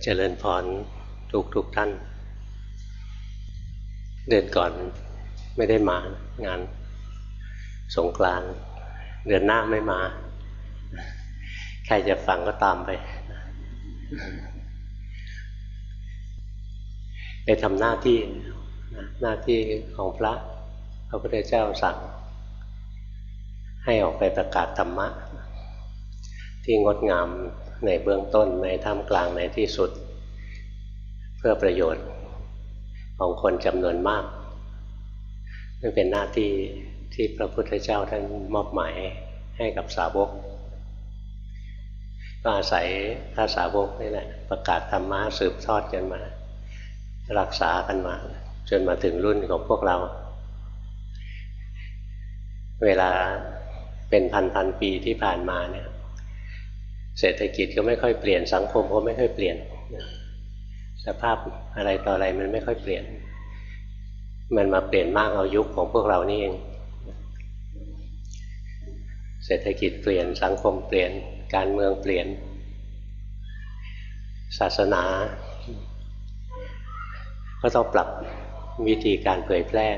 เจริญพรทุกทุกท่าน เดือนก่อนไม่ได้มางานสงกรานเดือนหน้าไม่มา ใครจะฟังก็ตามไป ไปทำหน้าที่หน้าที่ของพระพระพุทธเจ้าสั่ง ให้ออกไปประกาศธรรมะ ที่งดงาม ในเบื้องต้นในท่ามกลางในที่สุด เพื่อประโยชน์ของคนจำนวนมากนี่เป็นหน้าที่ที่พระพุทธเจ้าท่านมอบหมายให้กับสาวกก็อาศัยพระสาวกนี่แหละประกาศธรรมะสืบทอดกันมา รักษากันมา จนมาถึงรุ่นของพวกเรา เวลาเป็นพันพันปีที่ผ่านมาเนี่ย เศรษฐกิจก็ไม่ค่อยเปลี่ยนสังคมก็ไม่ค่อยเปลี่ยน สภาพอะไรต่ออะไรมันไม่ค่อยเปลี่ยน มันมาเปลี่ยนมากเอายุคของพวกเรานี่เอง เศรษฐกิจเปลี่ยนสังคมเปลี่ยนการเมืองเปลี่ยน ศาสนา ก็ต้องปรับวิธีการเผยแพร่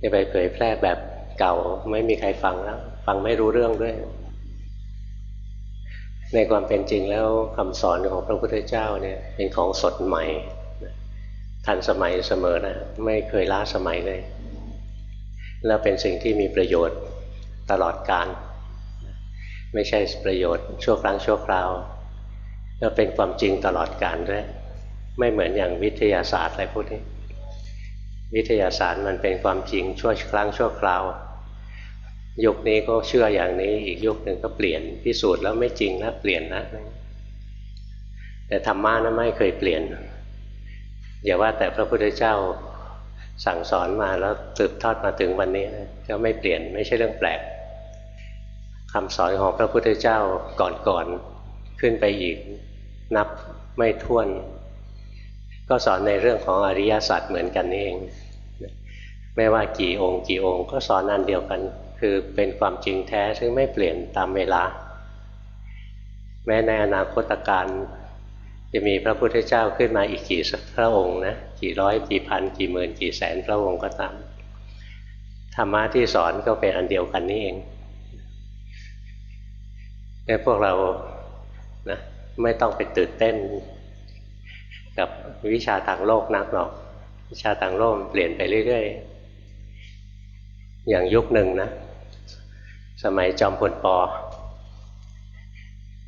จะไปเผยแพร่แบบเก่าไม่มีใครฟังแล้ว ฟังไม่รู้เรื่องด้วย ในความเป็นจริงแล้วคำสอนของพระพุทธเจ้าเนี่ยเป็นของสดใหม่ทันสมัยเสมอนะไม่เคยล้าสมัยเลย แล้วเป็นสิ่งที่มีประโยชน์ตลอดกาลไม่ใช่ประโยชน์ชั่วครั้งชั่วคราว แล้วเป็นความจริงตลอดกาลด้วยไม่เหมือนอย่างวิทยาศาสตร์อะไรพวกนี้ วิทยาศาสตร์มันเป็นความจริงชั่วครั้งชั่วคราว ยุคนี้ก็เชื่ออย่างนี้ อีกยุคหนึ่งก็เปลี่ยนพิสูจน์แล้วไม่จริงแล้วเปลี่ยนนะแต่ธรรมะนั้นไม่เคยเปลี่ยน อย่าว่าแต่พระพุทธเจ้าสั่งสอนมาแล้วสืบทอดมาถึงวันนี้นะก็ไม่เปลี่ยนไม่ใช่เรื่องแปลกคำสอนของพระพุทธเจ้าก่อนๆขึ้นไปอีกนับไม่ถ้วน ก็สอนในเรื่องของอริยสัจเหมือนกันเอง ไม่ว่ากี่องค์กี่องค์ ก็สอนอันเดียวกัน คือเป็นความจริงแท้ซึ่งไม่เปลี่ยนตามเวลา แม้ในอนาคตการจะมีพระพุทธเจ้าขึ้นมาอีกกี่พระองค์นะกี่ร้อยกี่พันกี่หมื่นกี่แสนพระองค์ก็ตามธรรมะที่สอนก็เป็นอันเดียวกันนี่เองแค่พวกเรานะไม่ต้องไปตื่นเต้น กับวิชาทางโลกนักหรอก วิชาทางโลกเปลี่ยนไปเรื่อยๆ อย่างยุคหนึ่งนะ สมัยจอมพลปอ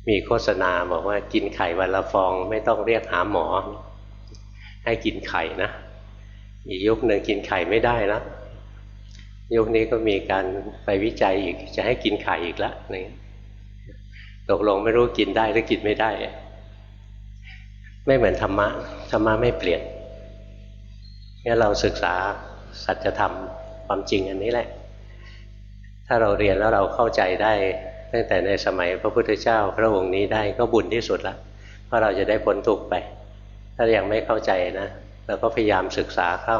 มีโฆษณาบอกว่ากินไข่วันละฟองไม่ต้องเรียกหาหมอ ให้กินไข่นะ อีกยุคหนึ่งกินไข่ไม่ได้แล้วยุคนี้ก็มีการไปวิจัยอีกจะให้กินไข่อีกแล้วนี่ตกลงไม่รู้กินได้หรือกินไม่ได้ ไม่เหมือนธรรมะธรรมะไม่เปลี่ยนงั้นเราศึกษาสัจธรรมความจริงอันนี้แหละ ถ้าเราเรียนแล้วเราเข้าใจได้ ตั้งแต่ในสมัยพระพุทธเจ้า พระองค์นี้ได้ก็บุญที่สุดละเพราะเราจะได้พ้นทุกข์ไป ถ้ายังไม่เข้าใจนะเราก็พยายามศึกษาเข้า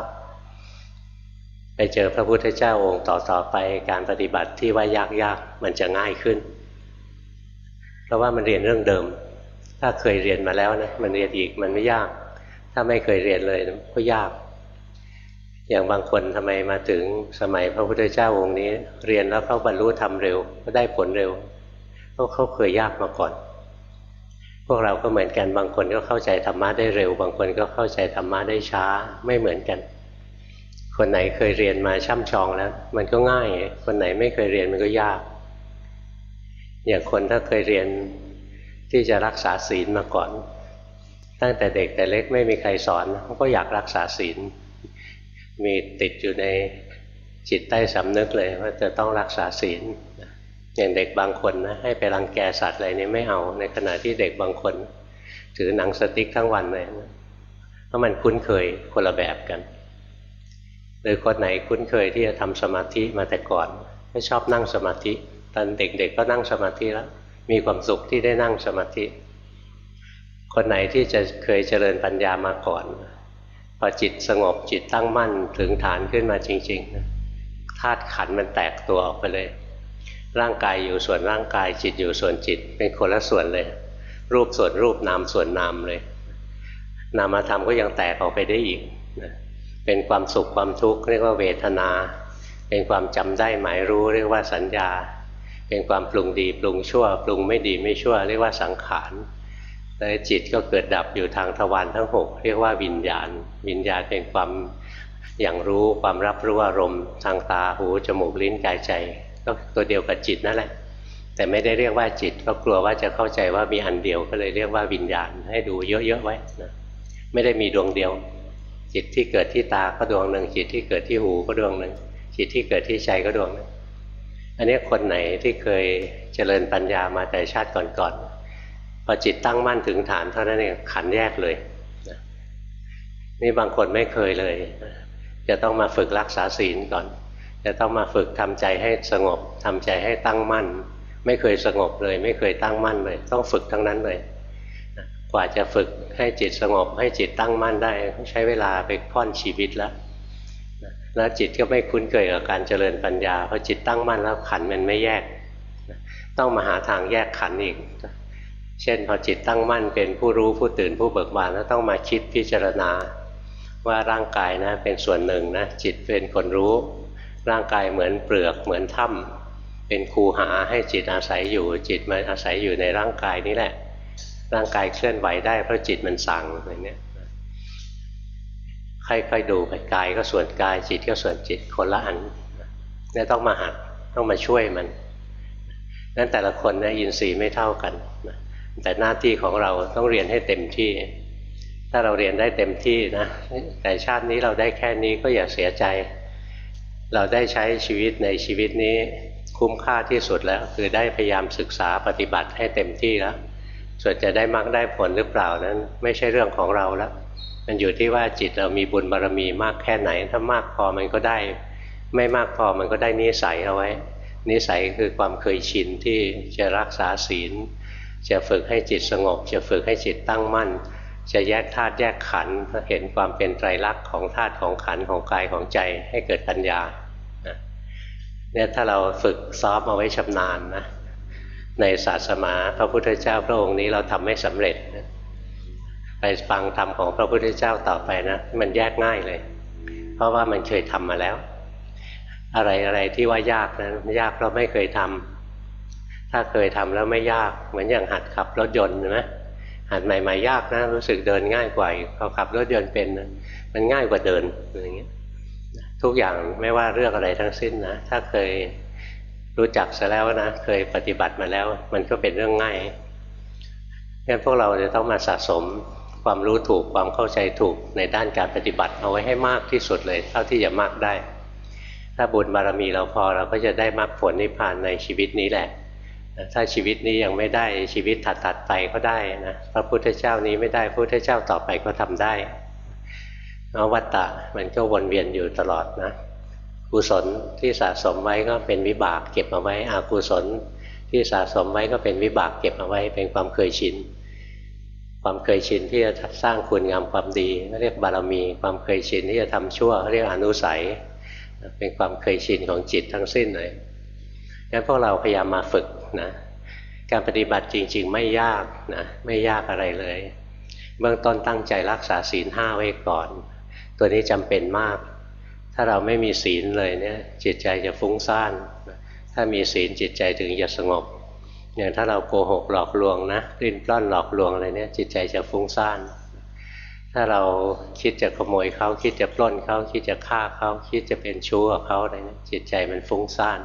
ไปเจอพระพุทธเจ้าองค์ต่อๆไปการปฏิบัติที่ว่ายากๆมันจะง่ายขึ้น เพราะว่ามันเรียนเรื่องเดิม ถ้าเคยเรียนมาแล้วนะมันเรียนอีกมันไม่ยาก ถ้าไม่เคยเรียนเลยก็ยาก อย่างบางคนทำไมมาถึงสมัยพระพุทธเจ้าองค์นี้ เรียนแล้วเขาบรรลุทำเร็ว ก็ได้ผลเร็วเพราะเขาเคยยากมาก่อน พวกเราก็เหมือนกันบางคนก็เข้าใจธรรมะได้เร็ว บางคนก็เข้าใจธรรมะได้ช้าไม่เหมือนกัน คนไหนเคยเรียนมาช่ำชองแล้ว มันก็ง่าย คนไหนไม่เคยเรียนมันก็ยาก อย่างคนถ้าเคยเรียนที่จะรักษาศีลมาก่อน ตั้งแต่เด็กแต่เล็กไม่มีใครสอนเขาก็อยากรักษาศีล มีติดอยู่ในจิตใต้สำนึกเลยว่าจะต้องรักษาศีลอย่างเด็กบางคนนะให้ไปรังแกสัตว์อะไรนี่ไม่เอาในขณะที่เด็กบางคน ถือหนังสติ๊กทั้งวันเลยนะเพราะมันคุ้นเคยคนละแบบกันหรือคนไหนคุ้นเคยที่จะทำสมาธิมาแต่ก่อนไม่ชอบนั่งสมาธิ ตอนเด็กๆกก็นั่งสมาธิแล้ว มีความสุขที่ได้นั่งสมาธิ คนไหนที่จะเคยเจริญปัญญามาก่อน พอจิตสงบจิตตั้งมั่นถึงฐานขึ้นมาจริงๆธาตุขันมันแตกตัวออกไปเลย ร่างกายอยู่ส่วนร่างกายจิตอยู่ส่วนจิต เป็นคนละส่วนเลย รูปส่วนรูปนามส่วนนามเลย นามธรรมก็ยังแตกออกไปได้อีกเป็นความสุขความทุกข์เรียกว่าเวทนา เป็นความจำได้หมายรู้เรียกว่าสัญญา เป็นความปรุงดีปรุงชั่ว ปรุงไม่ดีไม่ชั่ว เรียกว่าสังขาร แล้วจิตก็เกิดดับอยู่ทางทวารทั้งหกเรียกว่าวิญญาณ วิญญาณเป็นความอย่างรู้ความรับรู้อารมณ์ทางตาหูจมูกลิ้นกายใจ ก็ตัวเดียวกับจิตนั่นแหละ แต่ไม่ได้เรียกว่าจิตเพราะกลัวว่าจะเข้าใจว่ามีอันเดียวก็เลยเรียกว่าวิญญาณให้ดูเยอะๆไว้นะไม่ได้มีดวงเดียว จิตที่เกิดที่ตาก็ดวงหนึ่งจิตที่เกิดที่หูก็ดวงหนึ่งจิตที่เกิดที่ใจก็ดวงหนึ่งอันนี้คนไหนที่เคยเจริญปัญญามาแต่ชาติก่อนๆ พอจิตตั้งมั่นถึงฐานเท่านั้นเองขันแยกเลยนี่บางคนไม่เคยเลย จะต้องมาฝึกรักษาศีลก่อน จะต้องมาฝึกทำใจให้สงบทำใจให้ตั้งมั่น ไม่เคยสงบเลย ไม่เคยตั้งมั่นเลย ต้องฝึกทั้งนั้นเลย กว่าจะฝึกให้จิตสงบ ให้จิตตั้งมั่นได้ใช้เวลาไปค่อนชีวิตแล้วแล้วจิตก็ไม่คุ้นเคยกับการเจริญปัญญาพอจิตตั้งมั่นแล้วขันมันไม่แยก ต้องมาหาทางแยกขันอีก เช่นพอจิตตั้งมั่นเป็นผู้รู้ผู้ตื่นผู้เบิกบานแล้วต้องมาคิดพิจารณา ว่าร่างกายนะเป็นส่วนหนึ่งนะจิตเป็นคนรู้ ร่างกายเหมือนเปลือกเหมือนถ้ำเป็นคูหาให้จิตอาศัยอยู่จิตมันอาศัยอยู่ในร่างกายนี่แหละ ร่างกายเคลื่อนไหวได้เพราะจิตมันสั่งอะไรเนี้ยค่อยๆดูไปกายก็ส่วนกายจิตก็ส่วนจิตคนละอันนี่ต้องมาหัดต้องมาช่วยมันนั้นแต่ละคนนะยินทรีย์ไม่เท่ากัน แต่หน้าที่ของเราต้องเรียนให้เต็มที่ ถ้าเราเรียนได้เต็มที่นะแต่ชาตินี้เราได้แค่นี้ก็อย่าเสียใจ เราได้ใช้ชีวิตในชีวิตนี้คุ้มค่าที่สุดแล้ว คือได้พยายามศึกษาปฏิบัติให้เต็มที่แล้วส่วนจะได้มากได้ผลหรือเปล่านั้น ไม่ใช่เรื่องของเราแล้วมันอยู่ที่ว่าจิตเรามีบุญบารรมีมากแค่ไหน ถ้ามากพอมันก็ได้ ไม่มากพอมันก็ได้นิสัยเอาไว้ นิสัยคือความเคยชินที่จะรักษาศีล จะฝึกให้จิตสงบ จะฝึกให้จิตตั้งมั่น จะแยกธาตุแยกขันธ์เห็นความเป็นไตรลักษณ์ของธาตุของขันธ์ของกายของใจให้เกิดปัญญาเนี่ยถ้าเราฝึกซ้อมเอาไว้ชำนาญนะในศาสนาพระพุทธเจ้าพระองค์นี้เราทำไม่สำเร็จไปฟังธรรมของพระพุทธเจ้าต่อไปนะมันแยกง่ายเลย เพราะว่ามันเคยทำมาแล้ว อะไรอะไรที่ว่ายากนะั้นยากเพราะไม่เคยทำ ถ้าเคยทำแล้วไม่ยากเหมือนอย่างหัดขับรถยนต์ใช่ไหมหัดใหม่ๆยากนะรู้สึกเดินง่ายกว่าพอขับรถยนต์เป็นมันง่ายกว่าเดินอย่างเงี้ยทุกอย่างไม่ว่าเรื่องอะไรทั้งสิ้นนะถ้าเคยรู้จักซะแล้วนะเคยปฏิบัติมาแล้ว มันก็เป็นเรื่องง่ายงั้นพวกเราจะต้องมาสะสมความรู้ถูกความเข้าใจถูกในด้านการปฏิบัติเอาไว้ให้มากที่สุดเลยเท่าที่จะมากได้ ถ้าบุญบารมีเราพอเราก็จะได้มรรคผลนิพพานในชีวิตนี้แหละ ถ้าชีวิตนี้ยังไม่ได้ชีวิตถัดๆไปก็ได้นะพระพุทธเจ้านี้ไม่ได้พระพุทธเจ้าต่อไปก็ทำได้อวัตตะมันก็วนเวียนอยู่ตลอดนะกุศลที่สะสมไว้ก็เป็นวิบากเก็บเอาไว้อากุศลที่สะสมไว้ก็เป็นวิบากเก็บเอาไว้ เป็นความเคยชินความเคยชินที่จะสร้างคุณงามความดีเรียกบารมี ความเคยชินที่จะทำชั่วเรียกอนุสัย เป็นความเคยชินของจิตทั้งสิ้นเลย งั้นพวกเราพยายามมาฝึกนะการปฏิบัติจริง ๆ ไม่ยากนะไม่ยากอะไรเลย เบื้องต้นตั้งใจรักษาศีลห้าไว้ก่อน ตัวนี้จำเป็นมาก ถ้าเราไม่มีศีลเลยเนี่ยจิตใจจะฟุ้งซ่าน ถ้ามีศีลจิตใจถึงจะสงบอย่างถ้าเราโกหกหลอกลวงนะริ้นปล้อนหลอกลวงอะไรเนี่ยจิตใจจะฟุ้งซ่าน ถ้าเราคิดจะขโมยเขาคิดจะปล้นเขาคิดจะฆ่าเขาคิดจะเป็นชู้กับเขาอะไรเนี่ยจิตใจมันฟุ้งซ่าน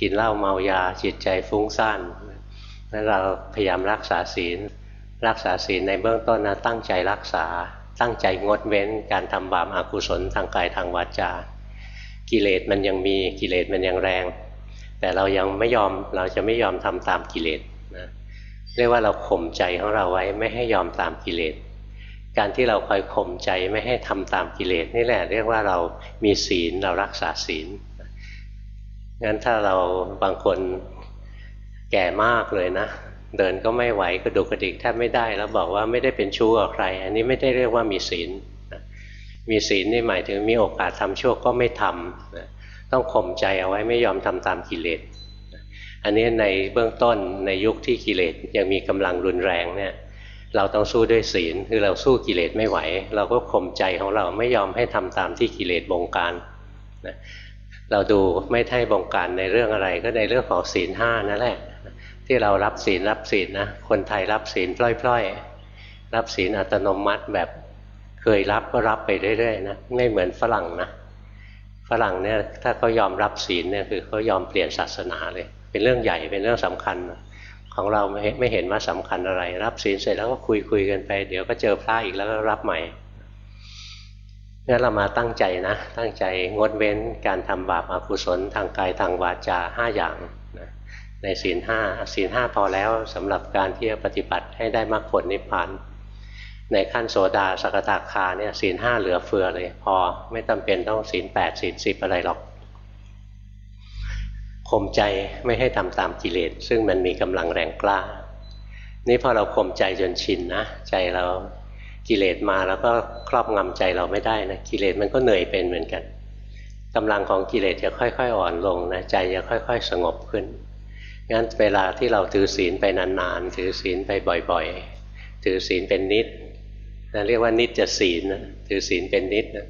กินเหล้าเมายาจิตใจฟุ้งซ่านนั้นเราพยายามรักษาศีล รักษาศีลในเบื้องต้นนะตั้งใจรักษา ตั้งใจงดเว้นการทำบาปอากุศลทางกายทางวาจา กิเลสมันยังมีกิเลสมันยังแรง แต่เรายังไม่ยอมเราจะไม่ยอมทำตามกิเลสนะเรียกว่าเราข่มใจของเราไว้ไม่ให้ยอมตามกิเลสการที่เราคอยข่มใจไม่ให้ทำตามกิเลสนี่แหละ เรียกว่าเรามีศีลเรารักษาศีล งั้นถ้าเราบางคนแก่มากเลยนะ เดินก็ไม่ไหวกระดุกกระดิกแทบไม่ได้ แล้วบอกว่าไม่ได้เป็นชู้กับใคร อันนี้ไม่ได้เรียกว่ามีศีลมีศีลนี่หมายถึงมีโอกาสทำชั่วก็ไม่ทำต้องข่มใจเอาไว้ไม่ยอมทำตามกิเลสอันนี้ในเบื้องต้นในยุคที่กิเลสยังมีกำลังรุนแรงเนี่ยเราต้องสู้ด้วยศีลคือเราสู้กิเลสไม่ไหว เราก็ข่มใจของเราไม่ยอมให้ทำตามที่กิเลสบงการนะ เราดูไม่ให้บงการในเรื่องอะไร ก็ในเรื่องของศีลห้านั่นแหละ ที่เรารับศีลรับศีลนะคนไทยรับศีลพล่อยๆ รับศีลอัตโนมัติแบบเคยรับก็รับไปเรื่อยๆนะไม่เหมือนฝรั่งนะฝรั่งเนี่ยถ้าเขายอมรับศีลเนี่ยคือเขายอมเปลี่ยนศาสนาเลย เป็นเรื่องใหญ่เป็นเรื่องสำคัญของเราไม่ไม่เห็นว่าสำคัญอะไร รับศีลเสร็จแล้วก็คุยคุยกันไป เดี๋ยวก็เจอพระอีกแล้วก็รับใหม่ นเรามาตั้งใจนะ ตั้งใจงดเว้นการทำบาปอกุศลทางกายทางวาจาห้าอย่างนะในศีลห้าศีลห้าพอแล้วสำหรับการที่จะปฏิบัติให้ได้มรรคผลนิพพานในขั้นโสดาสกทาคาเนี่ยศีลห้าเหลือเฟือเลย พอไม่จาเป็นต้องศีลแปดศีลสิบอะไรหรอกข่มใจไม่ให้ทำตามกิเลสซึ่งมันมีกำลังแรงกล้า นี่พอเราข่มใจจนชินนะ ใจเรา กิเลสมาแล้วก็ครอบงำใจเราไม่ได้นะกิเลสมันก็เหนื่อยเป็นเหมือนกันกำลังของกิเลสจะค่อย ๆ อ่อนลงนะใจจะค่อย ๆ สงบขึ้นงั้นเวลาที่เราถือศีลไปนานๆถือศีลไปบ่อยๆ ถือศีลเป็นนิดนะเรียกว่านิจจะศีลนะถือศีลเป็นนิดนะ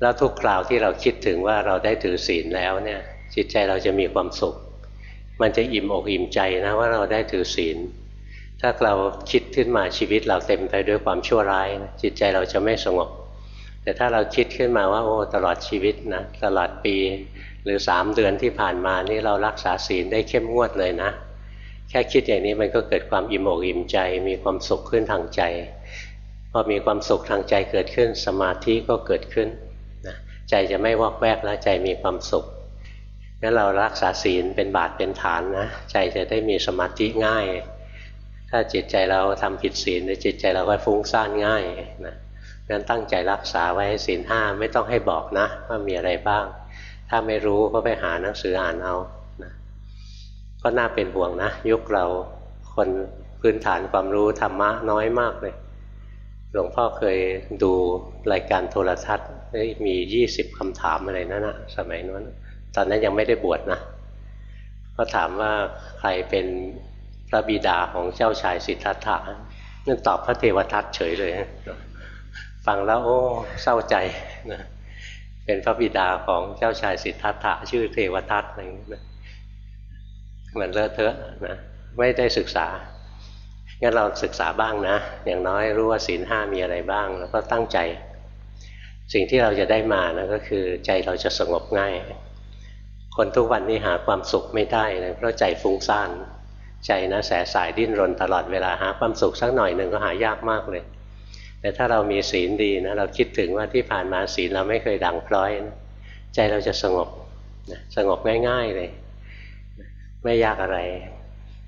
แล้วทุกคราวที่เราคิดถึงว่าเราได้ถือศีลแล้วเนี่ยจิตใจเราจะมีความสุข มันจะอิ่มอกอิ่มใจนะว่าเราได้ถือศีล ถ้าเราคิดขึ้นมาชีวิตเราเต็มไปด้วยความชั่วร้ายนะจิตใจเราจะไม่สงบ แต่ถ้าเราคิดขึ้นมาว่าโอ้ตลอดชีวิตนะตลอดปี หรือสามเดือนที่ผ่านมานี่เรารักษาศีลได้เข้มงวดเลยนะ แค่คิดอย่างนี้มันก็เกิดความอิ่มอกอิ่มใจ มีความสุขขึ้นทางใจพอมีความสุขทางใจเกิดขึ้น สมาธิก็เกิดขึ้นนะใจจะไม่วอกแวกแล้วใจมีความสุขงั้นเรารักษาศีลเป็นบาทเป็นฐานนะใจจะได้มีสมาธิง่าย ถ้าจิตใจเราทำผิดศีลจิตใจเราก็ฟุ้งซ่านง่ายนะงั้นตั้งใจรักษาไว้ศีลห้าไม่ต้องให้บอกนะ ว่ามีอะไรบ้าง ถ้าไม่รู้ก็ไปหาหนังสืออ่านเอานะก็น่าเป็นห่วงนะยุคเราคนพื้นฐานความรู้ธรรมะน้อยมากเลย หลวงพ่อเคยดูรายการโทรทัศน์มียี่สิบคำถามอะไรนั่นนะสมัยนั้นตอนนั้นยังไม่ได้บวชนะก็ถามว่าใครเป็น พระบิดาของเจ้าชายสิทธัตถะนั่นตอบพระเทวทัตเฉยเลย ฟังแล้วโอ้เศร้าใจนะเป็นพระบิดาของเจ้าชายสิทธัตถะชื่อเทวทัตอะไรอย่างนี้นะมันเลอะเทอะนะไม่ได้ศึกษางั้นเราศึกษาบ้างนะ อย่างน้อยรู้ว่าศีลห้ามีอะไรบ้าง แล้วก็ตั้งใจ สิ่งที่เราจะได้มานะก็คือใจเราจะสงบง่าย คนทุกวันนี้หาความสุขไม่ได้เลยเพราะใจฟุ้งซ่าน ใจนะแสสายดิ้นรนตลอดเวลาหาความสุขสักหน่อยหนึ่งก็หายากมากเลย แต่ถ้าเรามีศีลดีนะเราคิดถึงว่าที่ผ่านมาศีลเราไม่เคยดังพร้อยนะใจเราจะสงบนะสงบง่าย ๆเลย ไม่ยากอะไร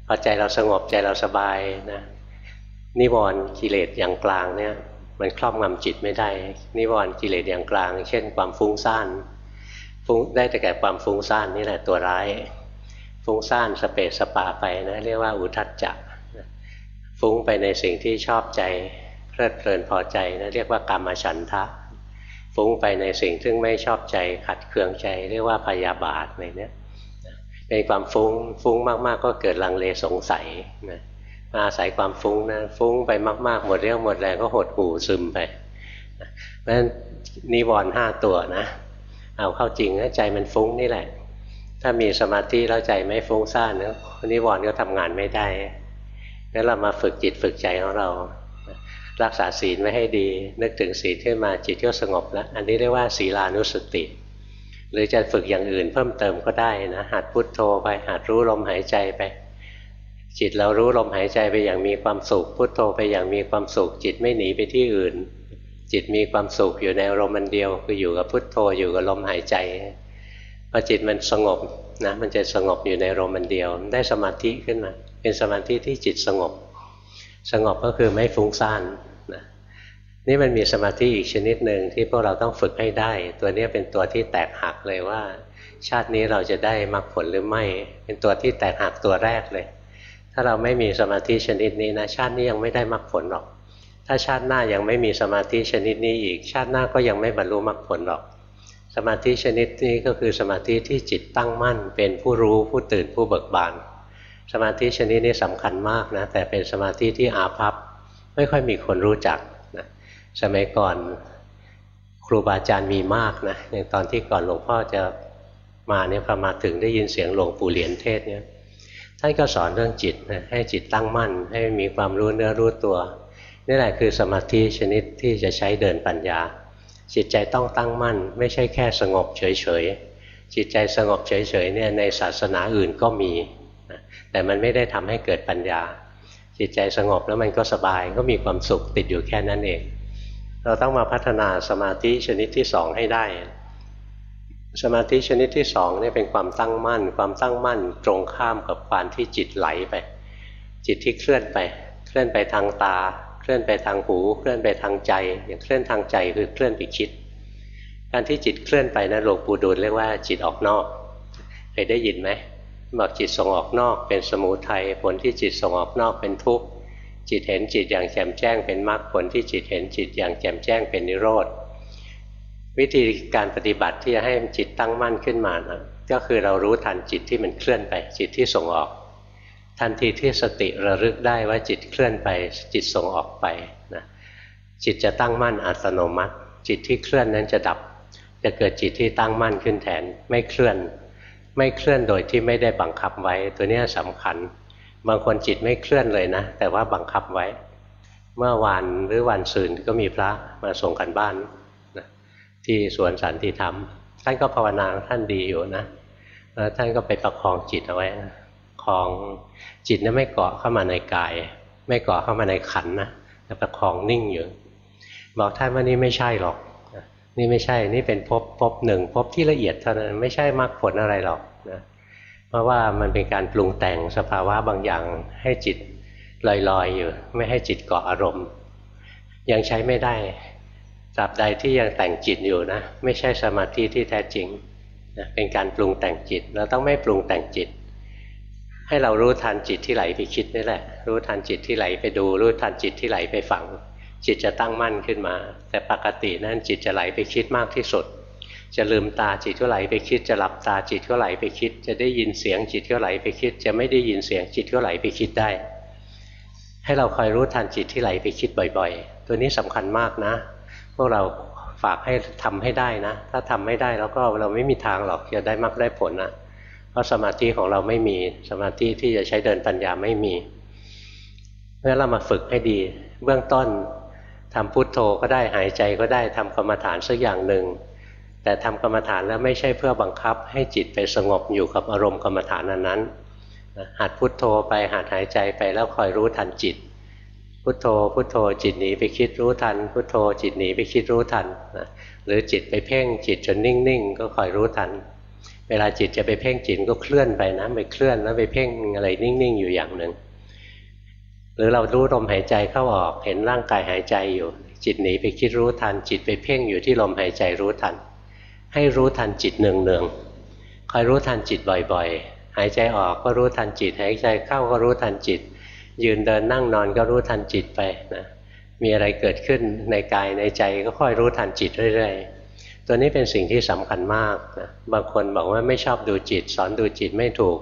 พอใจเราสงบใจเราสบายนะนิวรณ์กิเลสอย่างกลางเนี่ยมันครอบงำจิตไม่ได้ นิวรณ์กิเลสอย่างกลาง เช่น ความฟุ้งซ่านฟุ้งได้แต่แก่ความฟุ้งซ่านนี่แหละตัวร้าย ฟุ้งซ่านสเปสสปาไปนะเรียกว่าอุทัจจะฟุ้งไปในสิ่งที่ชอบใจเพลิดเพลินพอใจนะเรียกว่ากรรมฉันทะ ฟุ้งไปในสิ่งที่ไม่ชอบใจขัดเคืองใจ เรียกว่าพยาบาทอะไรเนี้ยเป็นความฟุ้งฟุ้งมากๆ ก็เกิดลังเลสงสัยนะมาอาศัยความฟุ้งนะฟุ้งไปมากๆ หมดเรื่องหมดแรงก็หดหู่ซึมไปเพราะฉะนั้นนิวรณ์ห้าตัวนะ เอาเข้าจริงนะใจมันฟุ้งนี่แหละ ถ้ามีสมาธิแล้วใจไม่ฟุ้งซ่านนะนิวรณ์ก็ทำงานไม่ได้งั้นเรามาฝึกจิตฝึกใจของเรา รักษาศีลไว้ให้ดี นึกถึงศีลขึ้นมาจิตก็สงบแล้ว อันนี้เรียกว่าศีลานุสติ หรือจะฝึกอย่างอื่นเพิ่มเติมก็ได้นะหัดพุดโทโธไปหัดรู้ลมหายใจไป จิตเรารู้ลมหายใจไปอย่างมีความสุขพุโทโธไปอย่างมีความสุข จิตไม่หนีไปที่อื่น จิตมีความสุขอยู่ในอารมณ์เดียวคืออยู่กับพุทโธอยู่กับลมหายใจ พอจิตมันสงบนะมันจะสงบอยู่ในอารมณ์มันเดียว ได้สมาธิขึ้นมา เป็นสมาธิที่จิตสงบ สงบก็คือไม่ฟุ้งซ่านนะนี่มันมีสมาธิอีกชนิดหนึ่งที่พวกเราต้องฝึกให้ได้ ตัวนี้เป็นตัวที่แตกหักเลยว่า ชาตินี้เราจะได้มรรคผลหรือไม่ เป็นตัวที่แตกหักตัวแรกเลย ถ้าเราไม่มีสมาธิชนิดนี้นะชาตินี้ยังไม่ได้มรรคผลหรอก ถ้าชาติหน้ายังไม่มีสมาธิชนิดนี้อีก ชาติหน้าก็ยังไม่บรรลุมรรคผลหรอก สมาธิชนิดนี้ก็คือสมาธิที่จิตตั้งมั่น เป็นผู้รู้ผู้ตื่นผู้เบิกบาน สมาธิชนิดนี้สำคัญมากนะแต่เป็นสมาธิที่อาภัพไม่ค่อยมีคนรู้จักนะสมัยก่อนครูบาอาจารย์มีมากนะอย่างตอนที่ก่อนหลวงพ่อจะมาเนี่ยพอมาถึงได้ยินเสียงหลวงปู่เหรียญเทศเนี่ยท่านก็สอนเรื่องจิตนะให้จิตตั้งมั่น ให้มีความรู้เนื้อรู้ตัว นี่แหละคือสมาธิชนิดที่จะใช้เดินปัญญา จิตใจต้องตั้งมั่น ไม่ใช่แค่สงบเฉยๆ จิตใจสงบเฉยๆเนี่ยในศาสนาอื่นก็มีแต่มันไม่ได้ทำให้เกิดปัญญา จิตใจสงบแล้วมันก็สบายก็มีความสุขติดอยู่แค่นั้นเอง เราต้องมาพัฒนาสมาธิชนิดที่สองให้ได้ สมาธิชนิดที่สองเนี่ยเป็นความตั้งมั่น ความตั้งมั่นตรงข้ามกับความที่จิตไหลไป จิตที่เคลื่อนไป เคลื่อนไปทางตา เคลื่อนไปทางหูเคลื่อนไปทางใจ อย่างเคลื่อนทางใจคือเคลื่อนไปคิด การที่จิตเคลื่อนไปนะหลวงปู่ดูลเรียกว่าจิตออกนอกเคยได้ยินไหมบอกจิตส่งออกนอกเป็นสมุทัยผลที่จิตส่งออกนอกเป็นทุกข์จิตเห็นจิตอย่างแจ่มแจ้งเป็นมรรคผลที่จิตเห็นจิตอย่างแจ่มแจ้งเป็นนิโรธวิธีการปฏิบัติที่จะให้จิตตั้งมั่นขึ้นมานะก็คือเรารู้ทันจิตที่มันเคลื่อนไปจิตที่ส่งออก ทันทีที่สติระลึกได้ว่าจิตเคลื่อนไป จิตส่งออกไปนะจิตจะตั้งมั่นอัตโนมัติ จิตที่เคลื่อนนั้นจะดับ จะเกิดจิตที่ตั้งมั่นขึ้นแทนไม่เคลื่อน ไม่เคลื่อนโดยที่ไม่ได้บังคับไว้ ตัวนี้สำคัญ บางคนจิตไม่เคลื่อนเลยนะ แต่ว่าบังคับไว้ เมื่อวานหรือวันศืนก็มีพระมาส่งกันบ้านนะที่สวนสันติธรรม ท่านก็ภาวนาท่านดีอยู่นะแล้วท่านก็ไปประคองจิตเอาไว้นะ ของจิตนั้นไม่เกาะเข้ามาในกาย ไม่เกาะเข้ามาในขันนะแต่ประคองนิ่งอยู่ บอกท่านว่านี่ไม่ใช่หรอกนี่ไม่ใช่นี่เป็นภพภพหนึ่งภพที่ละเอียดเท่านั้นไม่ใช่มรรคผลอะไรหรอกนะเพราะว่ามันเป็นการปรุงแต่งสภาวะบางอย่างให้จิตลอยๆอยู่ ไม่ให้จิตเกาะอารมณ์ ยังใช้ไม่ได้ตราบใดที่ยังแต่งจิตอยู่นะ ไม่ใช่สมาธิที่แท้จริงนะเป็นการปรุงแต่งจิตเราต้องไม่ปรุงแต่งจิต ให้เรารู้ทันจิตที่ไหลไปคิดนี่แหละ รู้ทันจิตที่ไหลไปดู รู้ทันจิตที่ไหลไปฝัง จิตจะตั้งมั่นขึ้นมา แต่ปกตินั้นจิตจะไหลไปคิดมากที่สุด จะลืมตาจิตก็ไหลไปคิด จะหลับตาจิตก็ไหลไปคิด จะได้ยินเสียงจิตก็ไหลไปคิด จะไม่ได้ยินเสียงจิตก็ไหลไปคิดได้ ให้เราคอยรู้ทันจิตที่ไหลไปคิดบ่อยๆ ตัวนี้สำคัญมากนะ พวกเราฝากให้ทำให้ได้นะ ถ้าทำไม่ได้แล้วก็เราไม่มีทางหรอกจะได้มรรคได้ผลนะ เพราะสมาธิของเราไม่มีสมาธิที่จะใช้เดินปัญญาไม่มีเพราะเรามาฝึกให้ดี เบื้องต้นทำพุทโธก็ได้หายใจก็ได้ทำกรรมฐานสักอย่างหนึ่งแต่ทำกรรมฐานแล้วไม่ใช่เพื่อบังคับให้จิตไปสงบอยู่กับอารมณ์กรรมฐานนั้นๆหัดพุทโธไปหัดหายใจไปแล้วคอยรู้ทันจิต พุทโธพุทโธจิตหนีไปคิดรู้ทัน พุทโธจิตหนีไปคิดรู้ทันหรือจิตไปเพ่งจิตจนนิ่งๆ ก็คอยรู้ทัน เวลาจิตจะไปเพ่งจิตก็เคลื่อนไปนะไปเคลื่อนแล้วไปเพ่งอะไรนิ่งๆอยู่อย่างหนึ่งหรือเรารู้ลมหายใจเข้าออกเห็นร่างกายหายใจอยู่ จิตหนีไปคิดรู้ทัน จิตไปเพ่งอยู่ที่ลมหายใจรู้ทัน ให้รู้ทันจิตเนืองๆคอยรู้ทันจิตบ่อยๆ หายใจออกก็รู้ทันจิต หายใจเข้าก็รู้ทันจิต ยืนเดินนั่งนอนก็รู้ทันจิตไปนะมีอะไรเกิดขึ้นในกายในใจก็ค่อยรู้ทันจิตเรื่อยๆ ตัวนี้เป็นสิ่งที่สำคัญมากนะบางคนบอกว่าไม่ชอบดูจิต สอนดูจิตไม่ถูก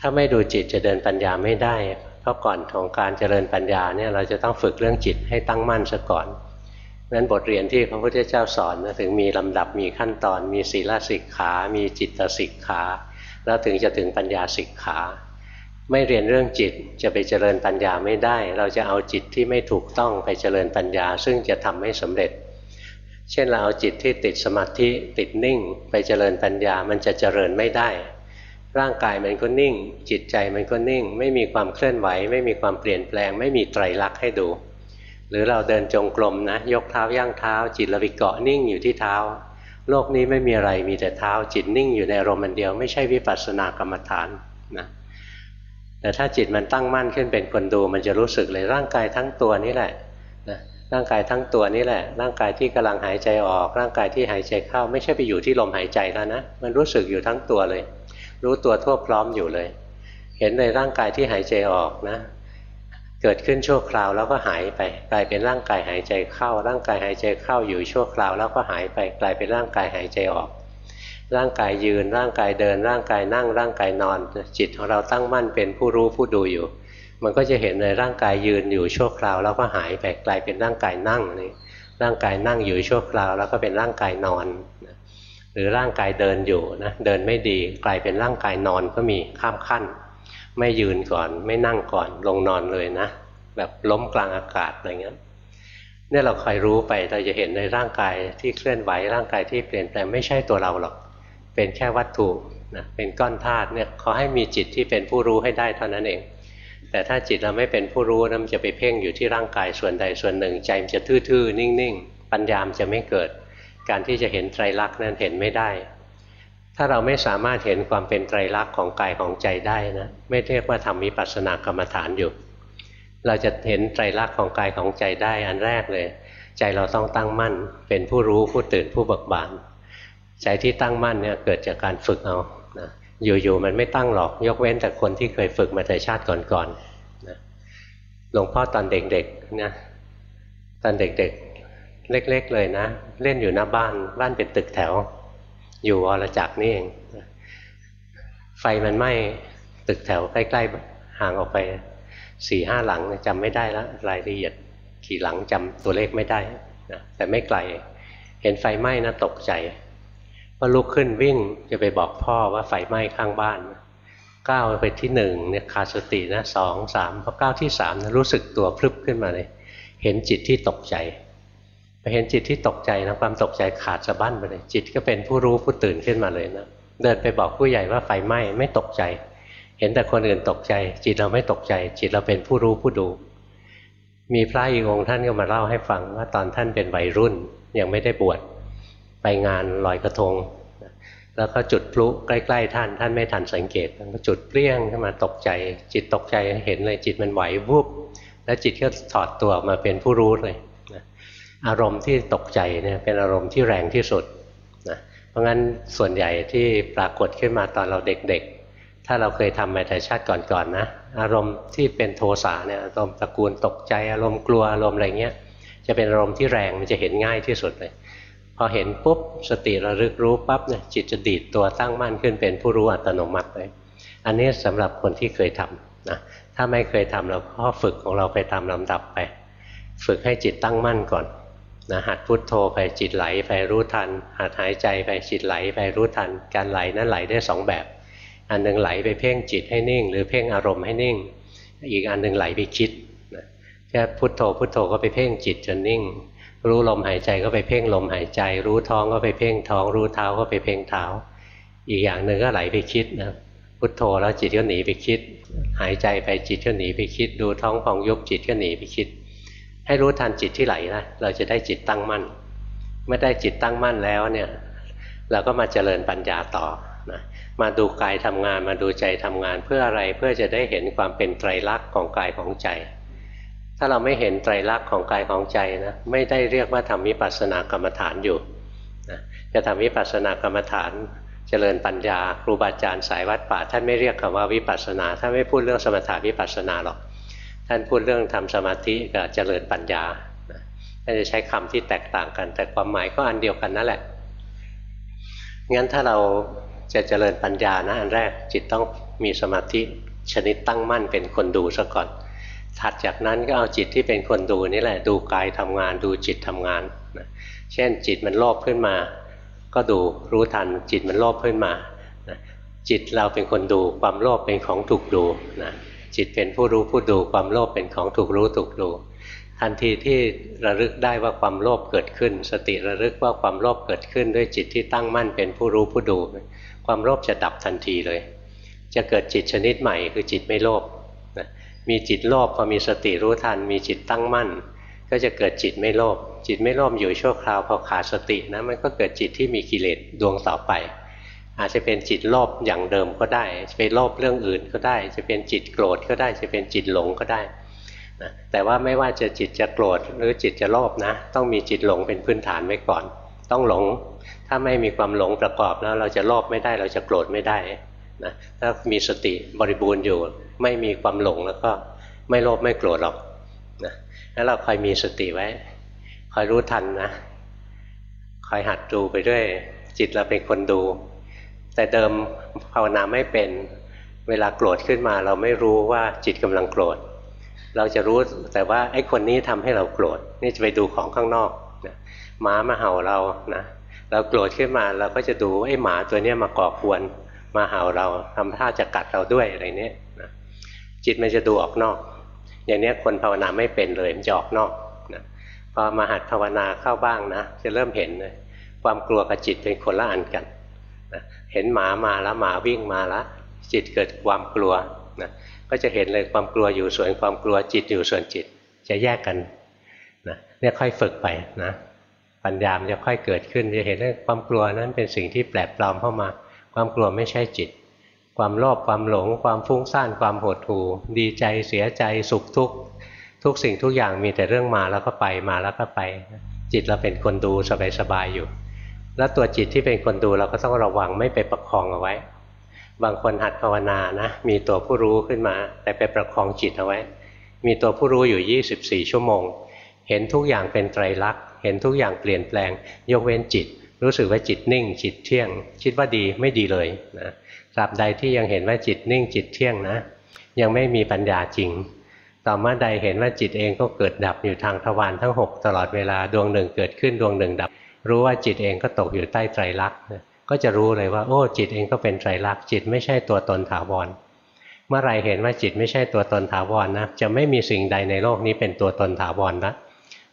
ถ้าไม่ดูจิตจะเดินปัญญาไม่ได้ เพราะก่อนของการเจริญปัญญาเนี่ยเราจะต้องฝึกเรื่องจิตให้ตั้งมั่นซะก่อนนั้นบทเรียนที่พระพุทธเจ้าสอนนะถึงมีลำดับมีขั้นตอน มีศีลสิกขา มีจิตสิกขา แล้วถึงจะถึงปัญญาสิกขา ไม่เรียนเรื่องจิตจะไปเจริญปัญญาไม่ได้ เราจะเอาจิตที่ไม่ถูกต้องไปเจริญปัญญา ซึ่งจะทำไม่สำเร็จ เช่นเราเอาจิตที่ติดสมาธิติดนิ่ง ไปเจริญปัญญามันจะเจริญไม่ได้ ร่างกายมันก็นิ่ง จิตใจมันก็นิ่ง ไม่มีความเคลื่อนไหว ไม่มีความเปลี่ยนแปลง ไม่มีไตรลักษณ์ให้ดู หรือเราเดินจงกรมนะ ยกเท้าย่างเท้า จิตเราไปเกาะนิ่งอยู่ที่เท้า โลกนี้ไม่มีอะไรมีแต่เท้า จิตนิ่งอยู่ในอารมณ์เดียว ไม่ใช่วิปัสสนากรรมฐานนะแต่ถ้าจิตมันตั้งมั่นขึ้นเป็นคนดู มันจะรู้สึกเลยร่างกายทั้งตัวนี่แหละ ร่างกายทั้งตัวนี่แหละ ร่างกายที่กำลังหายใจออก ร่างกายที่หายใจเข้า ไม่ใช่ไปอยู่ที่ลมหายใจแล้วนะ มันรู้สึกอยู่ทั้งตัวเลย รู้ตัวทั่วพร้อมอยู่เลย เห็นในร่างกายที่หายใจออกนะ เกิดขึ้นชั่วคราวแล้วก็หายไป กลายเป็นร่างกายหายใจเข้า ร่างกายหายใจเข้าอยู่ชั่วคราวแล้วก็หายไป กลายเป็นร่างกายหายใจออก ร่างกายยืน ร่างกายเดิน ร่างกายนั่ง ร่างกายนอน จิตของเราตั้งมั่นเป็นผู้รู้ผู้ดูอยู่ มันก็จะเห็นในร่างกายยืนอยู่ชั่วคราว แล้วก็หายไปกลายเป็นร่างกายนั่งนี่ร่างกายนั่งอยู่ชั่วคราว แล้วก็เป็นร่างกายนอนหรือร่างกายเดินอยู่นะเดินไม่ดีกลายเป็นร่างกายนอนก็มีข้ามขั้น ไม่ยืนก่อนไม่นั่งก่อนลงนอนเลยนะ แบบล้มกลางอากาศอะไรเงี้ยเนี่ยเราคอยรู้ไปเราจะเห็นในร่างกายที่เคลื่อนไหวร่างกายที่เปลี่ยนแปลงไม่ใช่ตัวเราหรอก เป็นแค่วัตถุนะเป็นก้อนธาตุเนี่ยขาให้มีจิตที่เป็นผู้รู้ให้ได้เท่านั้นเอง แต่ถ้าจิตเราไม่เป็นผู้รู้นะมันจะไปเพ่งอยู่ที่ร่างกายส่วนใดส่วนหนึ่ง ใจมันจะทื่อๆ นิ่งๆ ปัญญามจะไม่เกิด การที่จะเห็นไตรลักษณ์นั้นเห็นไม่ได้ ถ้าเราไม่สามารถเห็นความเป็นไตรลักษณ์ของกายของใจได้นะไม่เรียกว่าทำมิปัสสนากรรมฐานอยู่ เราจะเห็นไตรลักษณ์ของกายของใจได้อันแรกเลย ใจเราต้องตั้งมั่น เป็นผู้รู้ผู้ตื่นผู้เบิกบานใจที่ตั้งมั่นเนี่ยเกิดจากการฝึกเอา อยู่ๆมันไม่ตั้งหรอก ยกเว้นแต่คนที่เคยฝึกมาแต่ชาติก่อนๆนะหลวงพ่อตอนเด็กๆนะตอนเด็กๆ เล็ก ๆ เลยนะ เล่นอยู่หน้าบ้านบ้านเป็นตึกแถว อยู่วรจักรนี่เองไฟมันไหม้ตึกแถวใกล้ๆห่างออกไปสี่ห้าหลังจำไม่ได้แล้วรายละเอียดกี่หลังจำตัวเลขไม่ได้นะแต่ไม่ไกล เห็นไฟไหม้นะตกใจ ก็ลุกขึ้นวิ่งจะไปบอกพ่อว่าไฟไหม้ข้างบ้านก้าวไปที่หนึ่งเนี่ยขาดสตินะสองสามพอก้าวที่สามนะรู้สึกตัวพลึบขึ้นมาเลย เห็นจิตที่ตกใจไปเห็นจิตที่ตกใจนะความตกใจขาดสะบั้นไปเลยจิตก็เป็นผู้รู้ผู้ตื่นขึ้นมาเลยนะเดินไปบอกผู้ใหญ่ว่าไฟไหม้ไม่ตกใจ เห็นแต่คนอื่นตกใจ จิตเราไม่ตกใจ จิตเราเป็นผู้รู้ผู้ดู มีพระอีกองค์ท่านก็มาเล่าให้ฟังว่าตอนท่านเป็นวัยรุ่นยังไม่ได้บวช ไปงานลอยกระทง แล้วก็จุดพลุใกล้ๆท่าน ท่านไม่ทันสังเกตก็จุดเปรี้ยงขึ้นมาตกใจ จิตตกใจเห็นเลยจิตมันไหววุบแล้วจิตก็ถอดตัวออกมาเป็นผู้รู้เลยอารมณ์ที่ตกใจเนี่ยเป็นอารมณ์ที่แรงที่สุดนะเพราะงั้นส่วนใหญ่ที่ปรากฏขึ้นมาตอนเราเด็กๆ ถ้าเราเคยทำมาแต่ชาติก่อนๆนนะอารมณ์ที่เป็นโทสะเนี่ยอารมณ์ตระกูลตกใจอารมณ์กลัวอารมณ์อะไรเงี้ยจะเป็นอารมณ์ที่แรงมันจะเห็นง่ายที่สุดเลย อเห็นปุ๊บสติระลึกรู้ปั๊บเนี่ยจิตจะดีดตัวตั้งมั่นขึ้นเป็นผู้รู้อัตโนมัติเลยอันนี้สำหรับคนที่เคยทำนะถ้าไม่เคยทำเราก็ฝึกของเราไปตามลำดับไป ฝึกให้จิตตั้งมั่นก่อนนะหัดพุดโทโธไปจิตไหลไปรู้ทัน หัดหายใจไปจิตไหลไปรู้ทัน การไหลนั้นไหลได้สองแบบ อันหนึ่งไหลไปเพ่งจิตให้นิ่ง หรือเพ่งอารมณ์ให้นิ่ง อีกอันหนึ่งไหลไปคิดนะแค่พุโทโธพุโทโธก็ไปเพ่งจิตจนนิ่ง รู้ลมหายใจก็ไปเพ่งลมหายใจ รู้ท้องก็ไปเพ่งท้อง รู้เท้าก็ไปเพ่งเท้า อีกอย่างหนึ่งก็ไหลไปคิดนะพุทโธแล้วจิตก็หนีไปคิด หายใจไปจิตก็หนีไปคิด ดูท้องพองยุบจิตก็หนีไปคิด ให้รู้ทันจิตที่ไหลนะเราจะได้จิตตั้งมั่นเมื่อได้จิตตั้งมั่นแล้วเนี่ยเราก็มาเจริญปัญญาต่อนะมาดูกายทำงานมาดูใจทำงานเพื่ออะไรเพื่อจะได้เห็นความเป็นไตรลักษณ์ของกายของใจ ถ้าเราไม่เห็นไตรลักษณ์ของกายของใจนะไม่ได้เรียกว่าทำวิปัสสนากรรมฐานอยู่นะจะทำวิปัสสนากรรมฐานเจริญปัญญา ครูบาอาจารย์สายวัดป่า ท่านไม่เรียกคำว่าวิปัสสนาท่านไม่พูดเรื่องสมถาวิปัสสนาหรอก ท่านพูดเรื่องทำสมาธิกับเจริญปัญญาท่านจะใช้คำที่แตกต่างกัน แต่ความหมายก็อันเดียวกันนั่นแหละงั้นถ้าเราจะเจริญปัญญานะอันแรกจิตต้องมีสมาธิชนิดตั้งมั่นเป็นคนดูซะก่อน ถัดจากนั้นก็เอาจิตที่เป็นคนดูนี่แหละ ดูกายทำงานดูจิตทำงานนะเช่นจิตมันโลภขึ้นมา ก็ดูรู้ทันจิตมันโลภขึ้นมานะจิตเราเป็นคนดูความโลภเป็นของถูกดูนะจิตเป็นผู้รู้ผู้ดูความโลภเป็นของถูกรู้ถูกดู ทันทีที่ระลึกได้ว่าความโลภเกิดขึ้น สติระลึกว่าความโลภเกิดขึ้น ด้วยจิตที่ตั้งมั่นเป็นผู้รู้ผู้ดู ความโลภจะดับทันทีเลย จะเกิดจิตชนิดใหม่คือจิตไม่โลภ มีจิตโลภพอมีสติรู้ทัน มีจิตตั้งมั่น ก็จะเกิดจิตไม่โลภจิตไม่โลภอยู่ชั่วคราวพอขาดสตินะมันก็เกิดจิตที่มีกิเลสดวงต่อไป อาจจะเป็นจิตโลภอย่างเดิมก็ได้จะไปโลภเรื่องอื่นก็ได้ จะเป็นจิตโกรธก็ได้ จะเป็นจิตหลงก็ได้นะแต่ว่าไม่ว่าจะจิตจะโกรธหรือจิตจะโลภนะ ต้องมีจิตหลงเป็นพื้นฐานไว้ก่อน ต้องหลง ถ้าไม่มีความหลงประกอบแล้วเราจะโลภไม่ได้เราจะโกรธไม่ได้นะถ้ามีสติบริบูรณ์อยู่ ไม่มีความหลงแล้วก็ไม่โลภไม่โกรธหรอกนะแล้วเราคอยมีสติไว้ คอยรู้ทันนะ คอยหัดดูไปด้วย จิตเราเป็นคนดู แต่เดิมภาวนาไม่เป็น เวลาโกรธขึ้นมา เราไม่รู้ว่าจิตกำลังโกรธ เราจะรู้แต่ว่าไอ้คนนี้ทำให้เราโกรธ นี่จะไปดูของข้างนอกนะหมามาเห่าเรานะเราโกรธขึ้นมาเราก็จะดูไอ้หมาตัวนี้มาก่อกวนมาเห่าเราทำท่าจะกัดเราด้วยอะไรเนี้ย จิตมันจะดูออกนอก อย่างนี้คนภาวนาไม่เป็นเลยมันจะออกนอกนะพอมาหัดภาวนาเข้าบ้างนะ จะเริ่มเห็นเลยความกลัวกับจิตเป็นคนละอันกันนะเห็นหมามาแล้วหมาวิ่งมาแล้วจิตเกิดความกลัวนะก็จะเห็นเลยความกลัวอยู่ส่วนความกลัวจิตอยู่ส่วนจิต จะแยกกันนะเนี่ยค่อยฝึกไปนะปัญญามจะค่อยเกิดขึ้นจะเห็นว่าความกลัวนั้นเป็นสิ่งที่แปลกปลอมเข้ามา ความกลัวไม่ใช่จิต ความโลภความหลง ความฟุ้งซ่านความหดหู่ดีใจเสียใจสุขทุกข์ทุกสิ่งทุกอย่างมีแต่เรื่องมาแล้วก็ไปมาแล้วก็ไป จิตเราเป็นคนดูสบายๆอยู่ แล้วตัวจิตที่เป็นคนดูเราก็ต้องระวังไม่ไปประคองเอาไว้ บางคนหัดภาวนานะ มีตัวผู้รู้ขึ้นมา แต่ไปประคองจิตเอาไว้ มีตัวผู้รู้อยู่ 24 ชั่วโมง เห็นทุกอย่างเป็นไตรลักษณ์เห็นทุกอย่างเปลี่ยนแปลง ยกเว้นจิต รู้สึกว่าจิตนิ่ง จิตเที่ยง คิดว่าดีไม่ดีเลยนะตราบใดที่ยังเห็นว่าจิตนิ่งจิตเที่ยงนะ ยังไม่มีปัญญาจริง ต่อมื่อใดเห็นว่าจิตเองก็เกิดดับอยู่ทางทวารทั้ง 6 ตลอดเวลาดวงหนึ่งเกิดขึ้นดวงหนึ่งดับ รู้ว่าจิตเองก็ตกอยู่ใต้ไตรลักษณ์ก็จะรู้เลยว่า โอ้จิตเองก็เป็นไตรลักษณ์จิตไม่ใช่ตัวตนถาวรเมื่อไรเห็นว่าจิตไม่ใช่ตัวตนถาวรนะจะไม่มีสิ่งใดในโลกนี้เป็นตัวตนถาวรนะ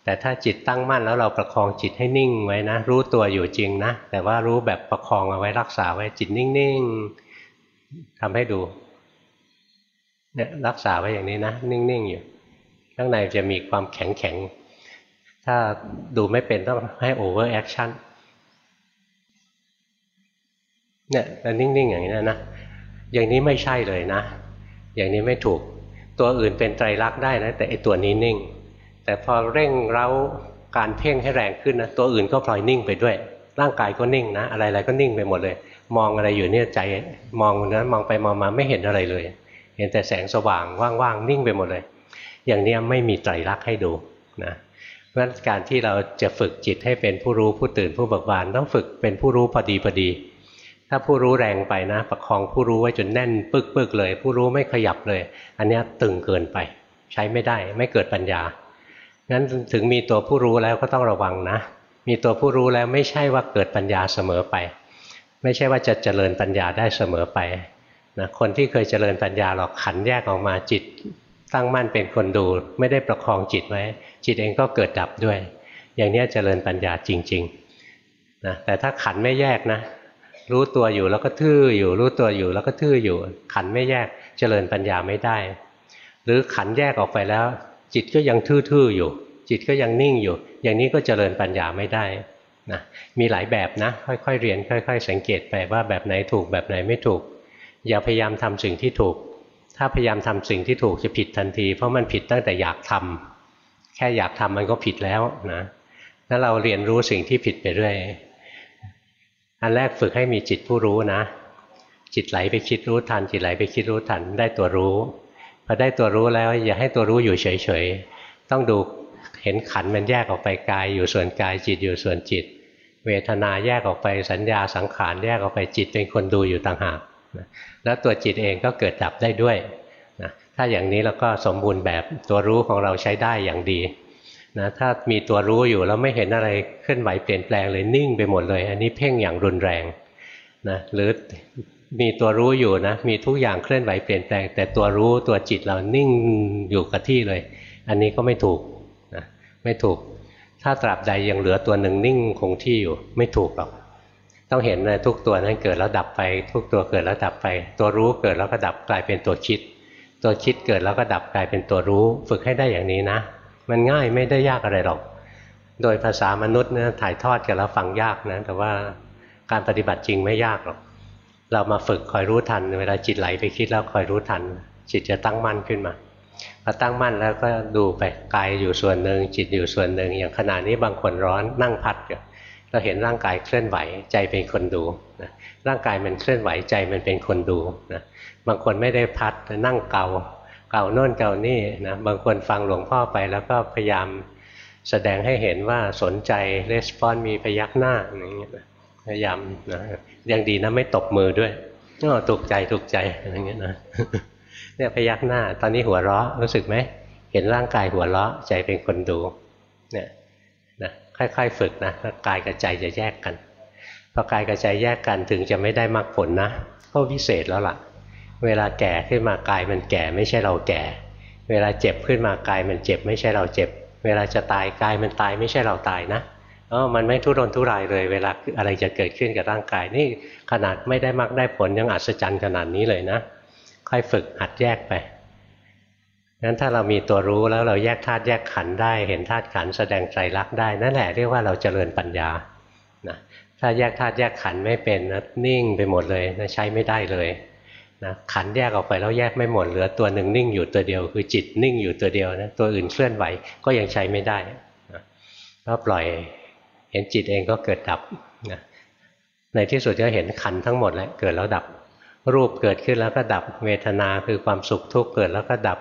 แต่ถ้าจิตตั้งมั่นแล้วเราประคองจิตให้นิ่งไว้นะ รู้ตัวอยู่จริงนะ แต่ว่ารู้แบบประคองเอาไว้รักษาไว้จิตนิ่งๆทำให้ดูเนี่ยรักษาไว้อย่างนี้นะ นิ่งๆอยู่ ข้างในจะมีความแข็งแข็งถ้าดูไม่เป็นต้องให้ overaction เนี่ยแล้วนิ่งๆอย่างนี้นะ อย่างนี้ไม่ใช่เลยนะ อย่างนี้ไม่ถูก ตัวอื่นเป็นไตรลักษณ์ได้นะ แต่ไอตัวนี้นิ่ง แต่พอเร่งเร้าการเพ่งให้แรงขึ้นนะตัวอื่นก็พลอยนิ่งไปด้วย ร่างกายก็นิ่งนะ อะไรๆก็นิ่งไปหมดเลย มองอะไรอยู่เนี่ยใจมองนั้นมองไปมองมาไม่เห็นอะไรเลย เห็นแต่แสงสว่างว่างๆนิ่งไปหมดเลย อย่างนี้ไม่มีไตรลักษณ์ให้ดูนะเพราะการที่เราจะฝึกจิตให้เป็นผู้รู้ผู้ตื่นผู้เบิกบานต้องฝึกเป็นผู้รู้พอดีพอดี ถ้าผู้รู้แรงไปนะ ประคองผู้รู้ไว้จนแน่นปึกๆเลย ผู้รู้ไม่ขยับเลย อันนี้ตึงเกินไป ใช้ไม่ได้ไม่เกิดปัญญา งั้นถึงมีตัวผู้รู้แล้วก็ต้องระวังนะ มีตัวผู้รู้แล้วไม่ใช่ว่าเกิดปัญญาเสมอไป ไม่ใช่ว่าจะเจริญปัญญาได้เสมอไปนะคนที่เคยเจริญปัญญาหรอกขันแยกออกมาจิต ตั้งมั่นเป็นคนดู ไม่ได้ประคองจิตไว้ จิตเองก็เกิดดับด้วย อย่างนี้เจริญปัญญาจริงๆนะแต่ถ้าขันไม่แยกนะ รู้ตัวอยู่แล้วก็ทื่ออยู่ รู้ตัวอยู่แล้วก็ทื่ออยู่ ขันไม่แยกเจริญปัญญาไม่ได้ หรือขันแยกออกไปแล้ว จิตก็ยังทื่อๆอยู่ จิตก็ยังนิ่งอยู่ อย่างนี้ก็เจริญปัญญาไม่ได้นะมีหลายแบบนะ ค่อยๆเรียน ค่อย ๆ สังเกตไปว่าแบบไหนถูกแบบไหนไม่ถูก อย่าพยายามทำสิ่งที่ถูก ถ้าพยายามทำสิ่งที่ถูกจะผิดทันที เพราะมันผิดตั้งแต่อยากทำแค่อยากทำมันก็ผิดแล้วนะถ้าเราเรียนรู้สิ่งที่ผิดไปเรื่อยอันแรกฝึกให้มีจิตผู้รู้นะ จิตไหลไปคิดรู้ทัน จิตไหลไปคิดรู้ทันได้ตัวรู้ พอได้ตัวรู้แล้ว อย่าให้ตัวรู้อยู่เฉยๆต้องดูเห็นขันมันแยกออกไปกายอยู่ส่วนกายจิตอยู่ส่วนจิต เวทนาแยกออกไปสัญญาสังขารแยกออกไปจิตเป็นคนดูอยู่ต่างหากแล้วตัวจิตเองก็เกิดดับได้ด้วยนะถ้าอย่างนี้เราก็สมบูรณ์แบบตัวรู้ของเราใช้ได้อย่างดีนะถ้ามีตัวรู้อยู่แล้วไม่เห็นอะไรเคลื่อนไหวเปลี่ยนแปลงเลยนิ่งไปหมดเลย อันนี้เพ่งอย่างรุนแรงนะหรือ มีตัวรู้อยู่นะ มีทุกอย่างเคลื่อนไหวเปลี่ยนแปลง แต่ตัวรู้ตัวจิตเรานิ่งอยู่กับที่เลย อันนี้ก็ไม่ถูกนะไม่ถูก ถ้าตราบใดยังเหลือตัวหนึ่งนิ่งคงที่อยู่ ไม่ถูกหรอกต้องเห็นนะทุกตัวนั้นเกิดแล้วดับไป ทุกตัวเกิดแล้วดับไป ตัวรู้เกิดแล้วก็ดับกลายเป็นตัวคิด ตัวคิดเกิดแล้วก็ดับกลายเป็นตัวรู้ ฝึกให้ได้อย่างนี้นะ มันง่ายไม่ได้ยากอะไรหรอก โดยภาษามนุษย์เนี่ยถ่ายทอดกันแล้วฟังยากนะแต่ว่าการปฏิบัติจริงไม่ยากหรอก เรามาฝึกคอยรู้ทัน เวลาจิตไหลไปคิดแล้วคอยรู้ทัน จิตจะตั้งมั่นขึ้นมาพอตั้งมั่นแล้วก็ดูไปกายอยู่ส่วนหนึ่งจิตอยู่ส่วนหนึ่ง อย่างขณะนี้บางคนร้อนนั่งพัดอยู่เราเห็นร่างกายเคลื่อนไหวใจเป็นคนดูนะร่างกายมันเคลื่อนไหวใจมันเป็นคนดูนะบางคนไม่ได้พัดนั่งเกาเก่าโน่นเก่านี่นะบางคนฟังหลวงพ่อไปแล้วก็พยายามแสดงให้เห็นว่าสนใจレスปอนมีพยักหน้าอย่างเงี้ยพยายามนะ ยังดีนะไม่ตบมือด้วยก็ถูกใจถูกใจอะไรเงี้ยนะเนี่ยพยักหน้า ตอนนี้หัวเราะรู้สึกไหมเห็นร่างกายหัวเราะใจเป็นคนดู เนี่ยนะค่อยๆฝึกนะกายกับใจจะแยกกันพอกายกับใจแยกกันถึงจะไม่ได้มรรคผลนะก็วิเศษแล้วล่ะ เวลาแก่ขึ้นมากายมันแก่ไม่ใช่เราแก่ เวลาเจ็บขึ้นมากายมันเจ็บ ไม่ใช่เราเจ็บ เวลาจะตายกายมันตายไม่ใช่เราตายนะ เออมันไม่ทุรนทุรายเลย เวลาอะไรจะเกิดขึ้นกับร่างกาย นี่ขนาดไม่ได้มรรคได้ผลยังอัศจรรย์ขนาดนี้เลยนะ ค่อยฝึกหัดแยกไปงั้นถ้าเรามีตัวรู้แล้วเราแยกธาตุแยกขันได้ เห็นธาตุขันแสดงใจรักได้ นั่นแหละเรียกว่าเราเจริญปัญญานะถ้าแยกธาตุแยกขันไม่เป็นนะนิ่งไปหมดเลยนะใช้ไม่ได้เลยนะขันแยกออกไปแล้วแยกไม่หมดเหลือตัวหนึ่งนิ่งอยู่ตัวเดียว คือจิตนิ่งอยู่ตัวเดียวนะตัวอื่นเคลื่อนไหวก็ยังใช้ไม่ได้นะก็ปล่อย เห็นจิตเองก็เกิดดับนะในที่สุดก็เห็นขันทั้งหมดแล้วเกิดแล้วดับ รูปเกิดขึ้นแล้วก็ดับ เวทนาคือความสุขทุกข์เกิดแล้วก็ดับ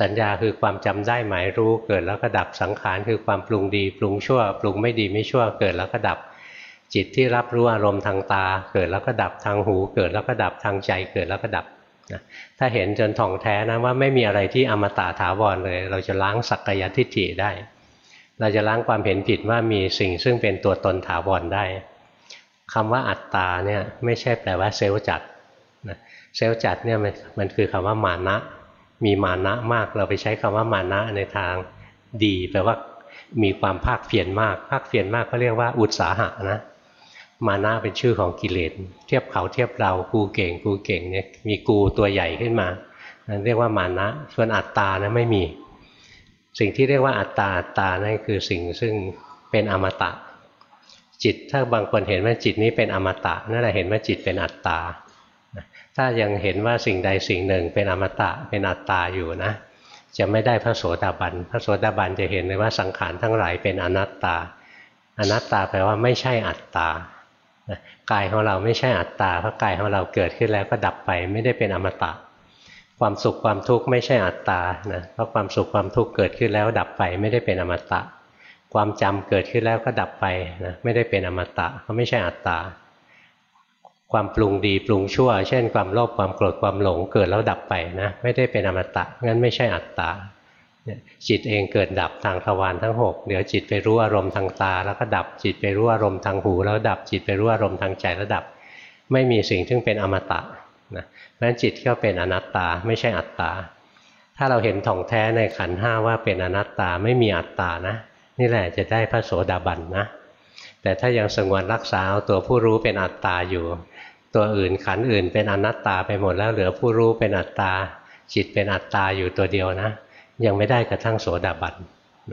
สัญญาคือความจำได้หมายรู้เกิดแล้วก็ดับสังขารคือความปรุงดี ปรุงชั่ว ปรุงไม่ดีไม่ชั่วเกิดแล้วก็ดับ จิตที่รับรู้อารมณ์ทางตา เกิดแล้วก็ดับทางหู เกิดแล้วก็ดับทางใจเกิดแล้วก็ดับนะถ้าเห็นจนท่องแท้นะว่าไม่มีอะไรที่อมตะถาวรเลย เราจะล้างสักกายทิฏฐิได้ เราจะล้างความเห็นผิดว่ามีสิ่งซึ่งเป็นตัวตนถาวรได้คำว่าอัตตาเนี่ยไม่ใช่แปลว่าเซลล์จัดนะเซลล์จัดเนี่ยมันมันคือคำว่ามานะ มีมานะมากเราไปใช้คำว่ามานะในทางดี แปลว่ามีความภาคเพียรมาก ภาคเพียรมากก็เรียกว่าอุตสาหะนะมานะเป็นชื่อของกิเลสเทียบเขาเทียบเรากูเก่งกูเก่งเนี่ยมีกูตัวใหญ่ขึ้นมานั่นเรียกว่ามานะ ส่วนอัตตานะไม่มี สิ่งที่เรียกว่าอัตตาอัตตานั่นคือสิ่งซึ่งเป็นอมตะ จิตถ้าบางคนเห็นว่าจิตนี้เป็นอมตะนั่นแหละเห็นว่าจิตเป็นอัตตาถ้ายังเห็นว่าสิ่งใดสิ่งหนึ่งเป็นอมตะเป็นอัตตาอยู่นะ จะไม่ได้พระโสดาบันพระโสดาบันจะเห็นเลยว่าสังขารทั้งหลายเป็นอนัตตา อนัตตาแปลว่าไม่ใช่อัตตากายของเราไม่ใช่อัตตาเพราะกายของเราเกิดขึ้นแล้วก็ดับไปไม่ได้เป็นอมตะ ความสุขความทุกข์ไม่ใช่อัตตานะเพราะความสุขความทุกข์เกิดขึ้นแล้วดับไปไม่ได้เป็นอมตะ ความจำเกิดขึ้นแล้วก็ดับไปนะไม่ได้เป็นอมตะเพราไม่ใช่อัตตา ความปรุงดีปรุงชั่ว เช่น ความโลภความโกรธความหลงเกิดแล้วดับไปนะไม่ได้เป็นอมตะงั้นไม่ใช่อัตตาจิตเองเกิดดับทางทวารทั้ง 6 เดี๋ยวจิตไปรู้อารมณ์ทางตา แล้วก็ดับจิตไปรู้อารมณ์ทางหู แล้วดับจิตไปรู้อารมณ์ทางใจแล้วดับ ไม่มีสิ่งที่เป็นอมตะ นะเพราะฉะนั้นจิตก็เป็นอนัตตาไม่ใช่อัตตา ถ้าเราเห็นท่องแท้ในขันห้าว่าเป็นอนัตตาไม่มีอัตตานะ นี่แหละจะได้พระโสดาบันนะ แต่ถ้ายังสงวนรักษาเอาตัวผู้รู้เป็นอัตตาอยู่ ตัวอื่นขันอื่นเป็นอนัตตาไปหมดแล้วเหลือผู้รู้เป็นอัตตา จิตเป็นอัตตาอยู่ตัวเดียวนะ ยังไม่ได้กระทั่งโสดาบัน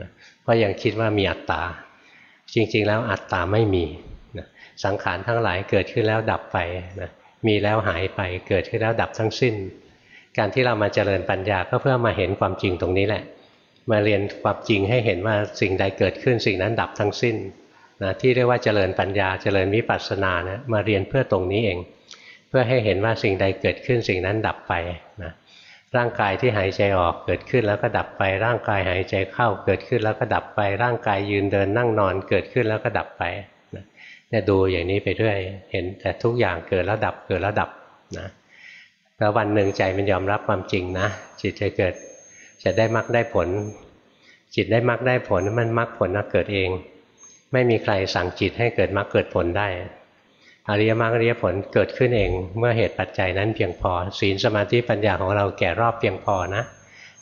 นะเพราะยังคิดว่ามีอัตตา จริงๆ แล้วอัตตาไม่มีนะสังขารทั้งหลายเกิดขึ้นแล้วดับไปนะ มีแล้วหายไปเกิดขึ้นแล้วดับทั้งสิ้น การที่เรามาเจริญปัญญาก็เพื่อมาเห็นความจริงตรงนี้แหละ มาเรียนความจริงให้เห็นว่าสิ่งใดเกิดขึ้นสิ่งนั้นดับทั้งสิ้นนะที่เรียกว่าเจริญปัญญาเจริญวิปัสสนานะมาเรียนเพื่อตรงนี้เอง เพื่อให้เห็นว่าสิ่งใดเกิดขึ้นสิ่งนั้นดับไปนะร่างกายที่หายใจออกเกิดขึ้นแล้วก็ดับไป ร่างกายหายใจเข้าเกิดขึ้นแล้วก็ดับไป ร่างกายยืนเดินนั่งนอนเกิดขึ้นแล้วก็ดับไป เนี่ยดูอย่างนี้ไปเรื่อยเห็นแต่ทุกอย่างเกิดแล้วดับเกิดแล้วดับนะแล้ววันหนึ่งใจมันยอมรับความจริงนะจิตจะเกิดจะได้มรรคได้ผล จิตได้มรรคได้ผลมันมรรคผลนะเกิดเอง ไม่มีใครสั่งจิตให้เกิดมรรคเกิดผลได้อริยมรรคอริยผลเกิดขึ้นเอง เมื่อเหตุปัจจัยนั้นเพียงพอ ศีลสมาธิปัญญาของเราแก่รอบเพียงพอนะ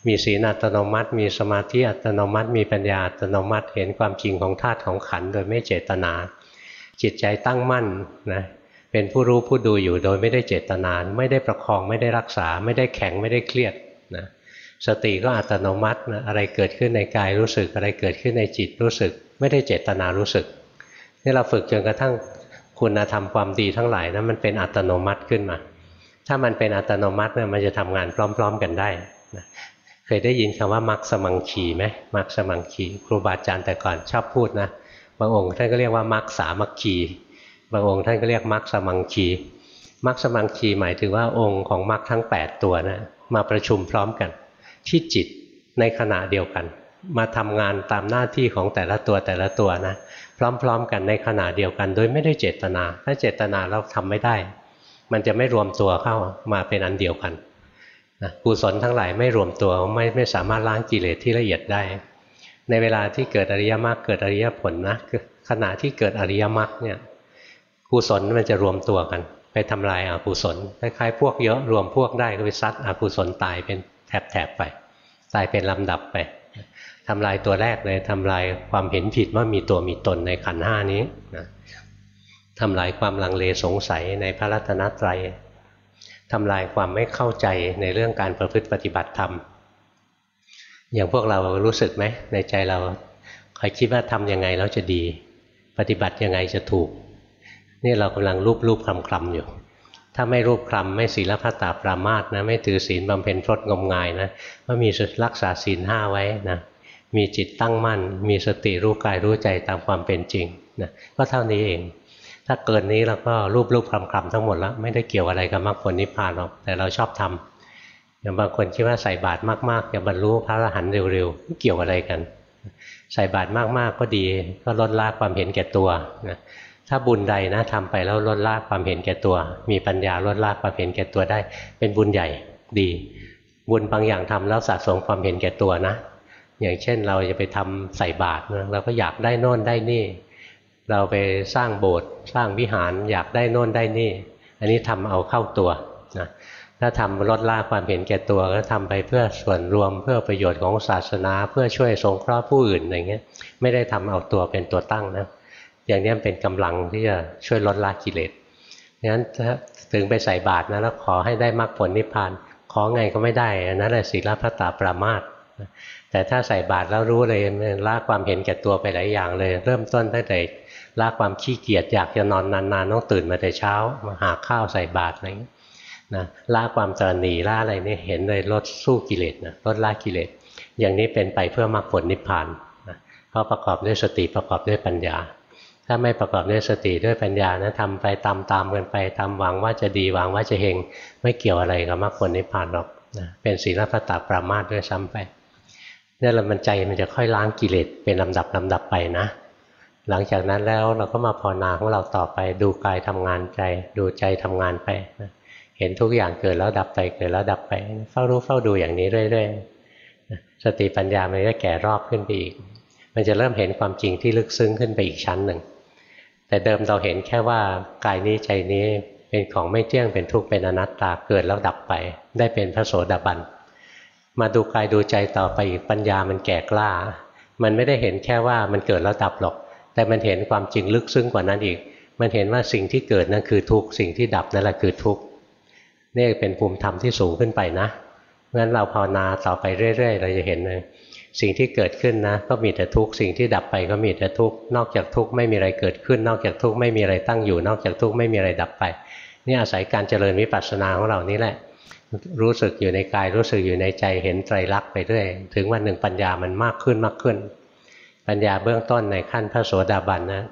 มีศีลอัตโนมัติ มีสมาธิอัตโนมัติ มีปัญญาอัตโนมัติ เห็นความจริงของธาตุของขันโดยไม่เจตนา จิตใจตั้งมั่นนะเป็นผู้รู้ผู้ดูอยู่โดยไม่ได้เจตนา ไม่ได้ประคองไม่ได้รักษา ไม่ได้แข็งไม่ได้เครียดนะสติก็อัตโนมัตินะอะไรเกิดขึ้นในกายรู้สึกอะไรเกิดขึ้นในจิตรู้สึก ไม่ได้เจตนารู้สึกนี่เราฝึกจนกระทั่งคุณธรรมความดีทั้งหลายนะมันเป็นอัตโนมัติขึ้นมา ถ้ามันเป็นอัตโนมัติเนี่ยมันจะทำงานพร้อม ๆ กันได้นะเคยได้ยินคำว่ามักสมังคีไหมมักสมังคีครูบาอาจารย์แต่ก่อนชอบพูดนะ บางองค์ท่านก็เรียกว่ามักสามัคคีบางองค์ท่านก็เรียกมักสมังคีมักสมังคีหมายถึงว่าองค์ของมักทั้ง 8 ตัวนะมาประชุมพร้อมกัน ที่จิตในขณะเดียวกัน มาทำงานตามหน้าที่ของแต่ละตัวแต่ละตัวนะพร้อมๆกันในขณะเดียวกัน โดยไม่ได้เจตนา ถ้าเจตนาเราทำไม่ได้ มันจะไม่รวมตัวเข้ามาเป็นอันเดียวกันนะกุศลทั้งหลายไม่รวมตัวไม่ไม่สามารถล้างกิเลสที่ละเอียดได้ ในเวลาที่เกิดอริยมรรคเกิดอริยผลนะขณะที่เกิดอริยมรรคเนี่ยกุศลมันจะรวมตัวกัน ไปทำลายอากุศลคล้ายๆพวกเยอะรวมพวกได้ก็ไปซัดอกุศลตายเป็นแถบๆไปตายเป็นลำดับไปทำลายตัวแรกเลยทำลายความเห็นผิดว่ามีตัวมีตนในขันห้านี้นะทำลายความลังเลสงสัยในพระรัตนตรัยทำลายความไม่เข้าใจในเรื่องการประพฤติปฏิบัติธรรม อย่างพวกเรารู้สึกไหมในใจเราคอยคิดว่าทำยังไงแล้วจะดี ปฏิบัติยังไงจะถูก นี่เรากำลังรูปรูปคลำคลำอยู่ ถ้าไม่รูปคลำไม่ศีลพัตตาปรามาสนะไม่ถือศีลบำเพ็ญพรตงมงายนะว่ามีรักษาศีลห้าไว้นะมีจิตตั้งมั่น มีสติรู้กายรู้ใจตามความเป็นจริงนะก็เท่านี้เอง ถ้าเกินนี้เราก็รูปรูปคลำคลำทั้งหมดแล้วไม่ได้เกี่ยวอะไรกับมรรคผลนิพพานหรอกแต่เราชอบทำ อย่างบางคนคิดว่าใส่บาตรมากๆจะบรรลุพระอรหันต์เร็วๆเกี่ยวอะไรกัน ใส่บาตรมากๆก็ดี ก็ลดละความเห็นแก่ตัวนะถ้าบุญใดนะทำไปแล้วลดละความเห็นแก่ตัว มีปัญญาลดละความเห็นแก่ตัวได้ เป็นบุญใหญ่ดี บุญบางอย่างทำแล้วสะสมความเห็นแก่ตัวนะ อย่างเช่นเราจะไปทำใส่บาตรเราก็อยากได้โน่นได้นี่ เราไปสร้างโบสถ์สร้างวิหารอยากได้โน่นได้นี่ อันนี้ทำเอาเข้าตัว ถ้าทำลดละความเห็นแก่ตัวก็ทำไปเพื่อส่วนรวมเพื่อประโยชน์ของศาสนา เพื่อช่วยสงเคราะห์ผู้อื่นอะไรเงี้ยไม่ได้ทำเอาตัวเป็นตัวตั้งนะอย่างนี้เป็นกำลังที่จะช่วยลดละกิเลสงั้นถ้าถึงไปใส่บาตรนะแล้วขอให้ได้มรรคผลนิพพานขอไงก็ไม่ได้นั่นแหละศีลพระตาปรามาตแต่ถ้าใส่บาตรแล้วรู้เลยละความเห็นแก่ตัวไปหลายอย่างเลย เริ่มต้นตั้งแต่ละความขี้เกียจอยากจะนอนนานๆต้องตื่นมาแต่เช้ามาหาข้าวใส่บาตรอะไรเงี้ย นะละความตรนีละอะไรนี่เห็นเลยลดสู้กิเลสนะลดละกิเลส อย่างนี้เป็นไปเพื่อมรรคผลนิพพานนะเพราะประกอบด้วยสติประกอบด้วยปัญญา ถ้าไม่ประกอบด้วยสติด้วยปัญญานะทำไปตามตามกันไปตามหวังว่าจะดีหวังว่าจะเฮงไม่เกี่ยวอะไรกับมรรคผลนิพพานหรอกนะเป็นศีลพัตตปรามาสด้วยซ้ำไปนี่แหละมันใจมันจะค่อยล้างกิเลสเป็นลำดับลำดับไปนะ หลังจากนั้นแล้วเราก็มาภาวนาของเราต่อไป ดูกายทำงานใจ ดูใจทำงานไปนะ เห็นทุกอย่างเกิดแล้วดับไปเกิดแล้วดับไปเฝ้ารู้เฝ้าดูอย่างนี้เรื่อยๆสติปัญญามันก็แก่รอบขึ้นไปอีก มันจะเริ่มเห็นความจริงที่ลึกซึ้งขึ้นไปอีกชั้นหนึ่งแต่เดิมเราเห็นแค่ว่ากายนี้ใจนี้เป็นของไม่เที่ยงเป็นทุกข์เป็นอนัตตาเกิดแล้วดับไป ได้เป็นพระโสดาบันมาดูกายดูใจต่อไปอีกปัญญามันแก่กล้า มันไม่ได้เห็นแค่ว่ามันเกิดแล้วดับหรอก แต่มันเห็นความจริงลึกซึ้งกว่านั้นอีก มันเห็นว่าสิ่งที่เกิดนั่นคือทุกข์สิ่งที่ดับนั่นแหละคือทุกข์ นี่เป็นภูมิธรรมที่สูงขึ้นไปนะงั้นเราภาวนาต่อไปเรื่อย ๆ เราจะเห็นเลยสิ่งที่เกิดขึ้นนะก็มีแต่ทุกข์สิ่งที่ดับไปก็มีแต่ทุกข์นอกจากทุกข์ไม่มีอะไรเกิดขึ้น นอกจากทุกข์ไม่มีอะไรตั้งอยู่ นอกจากทุกข์ไม่มีอะไรดับไปนี่อาศัยการเจริญวิปัสสนาของเรานี่แหละ รู้สึกอยู่ในกายรู้สึกอยู่ในใจเห็นไตรลักษณ์ไปเรื่อยถึงวันหนึ่งปัญญามันมากขึ้นมากขึ้น ปัญญาเบื้องต้นในขั้นพระโสดาบันนะ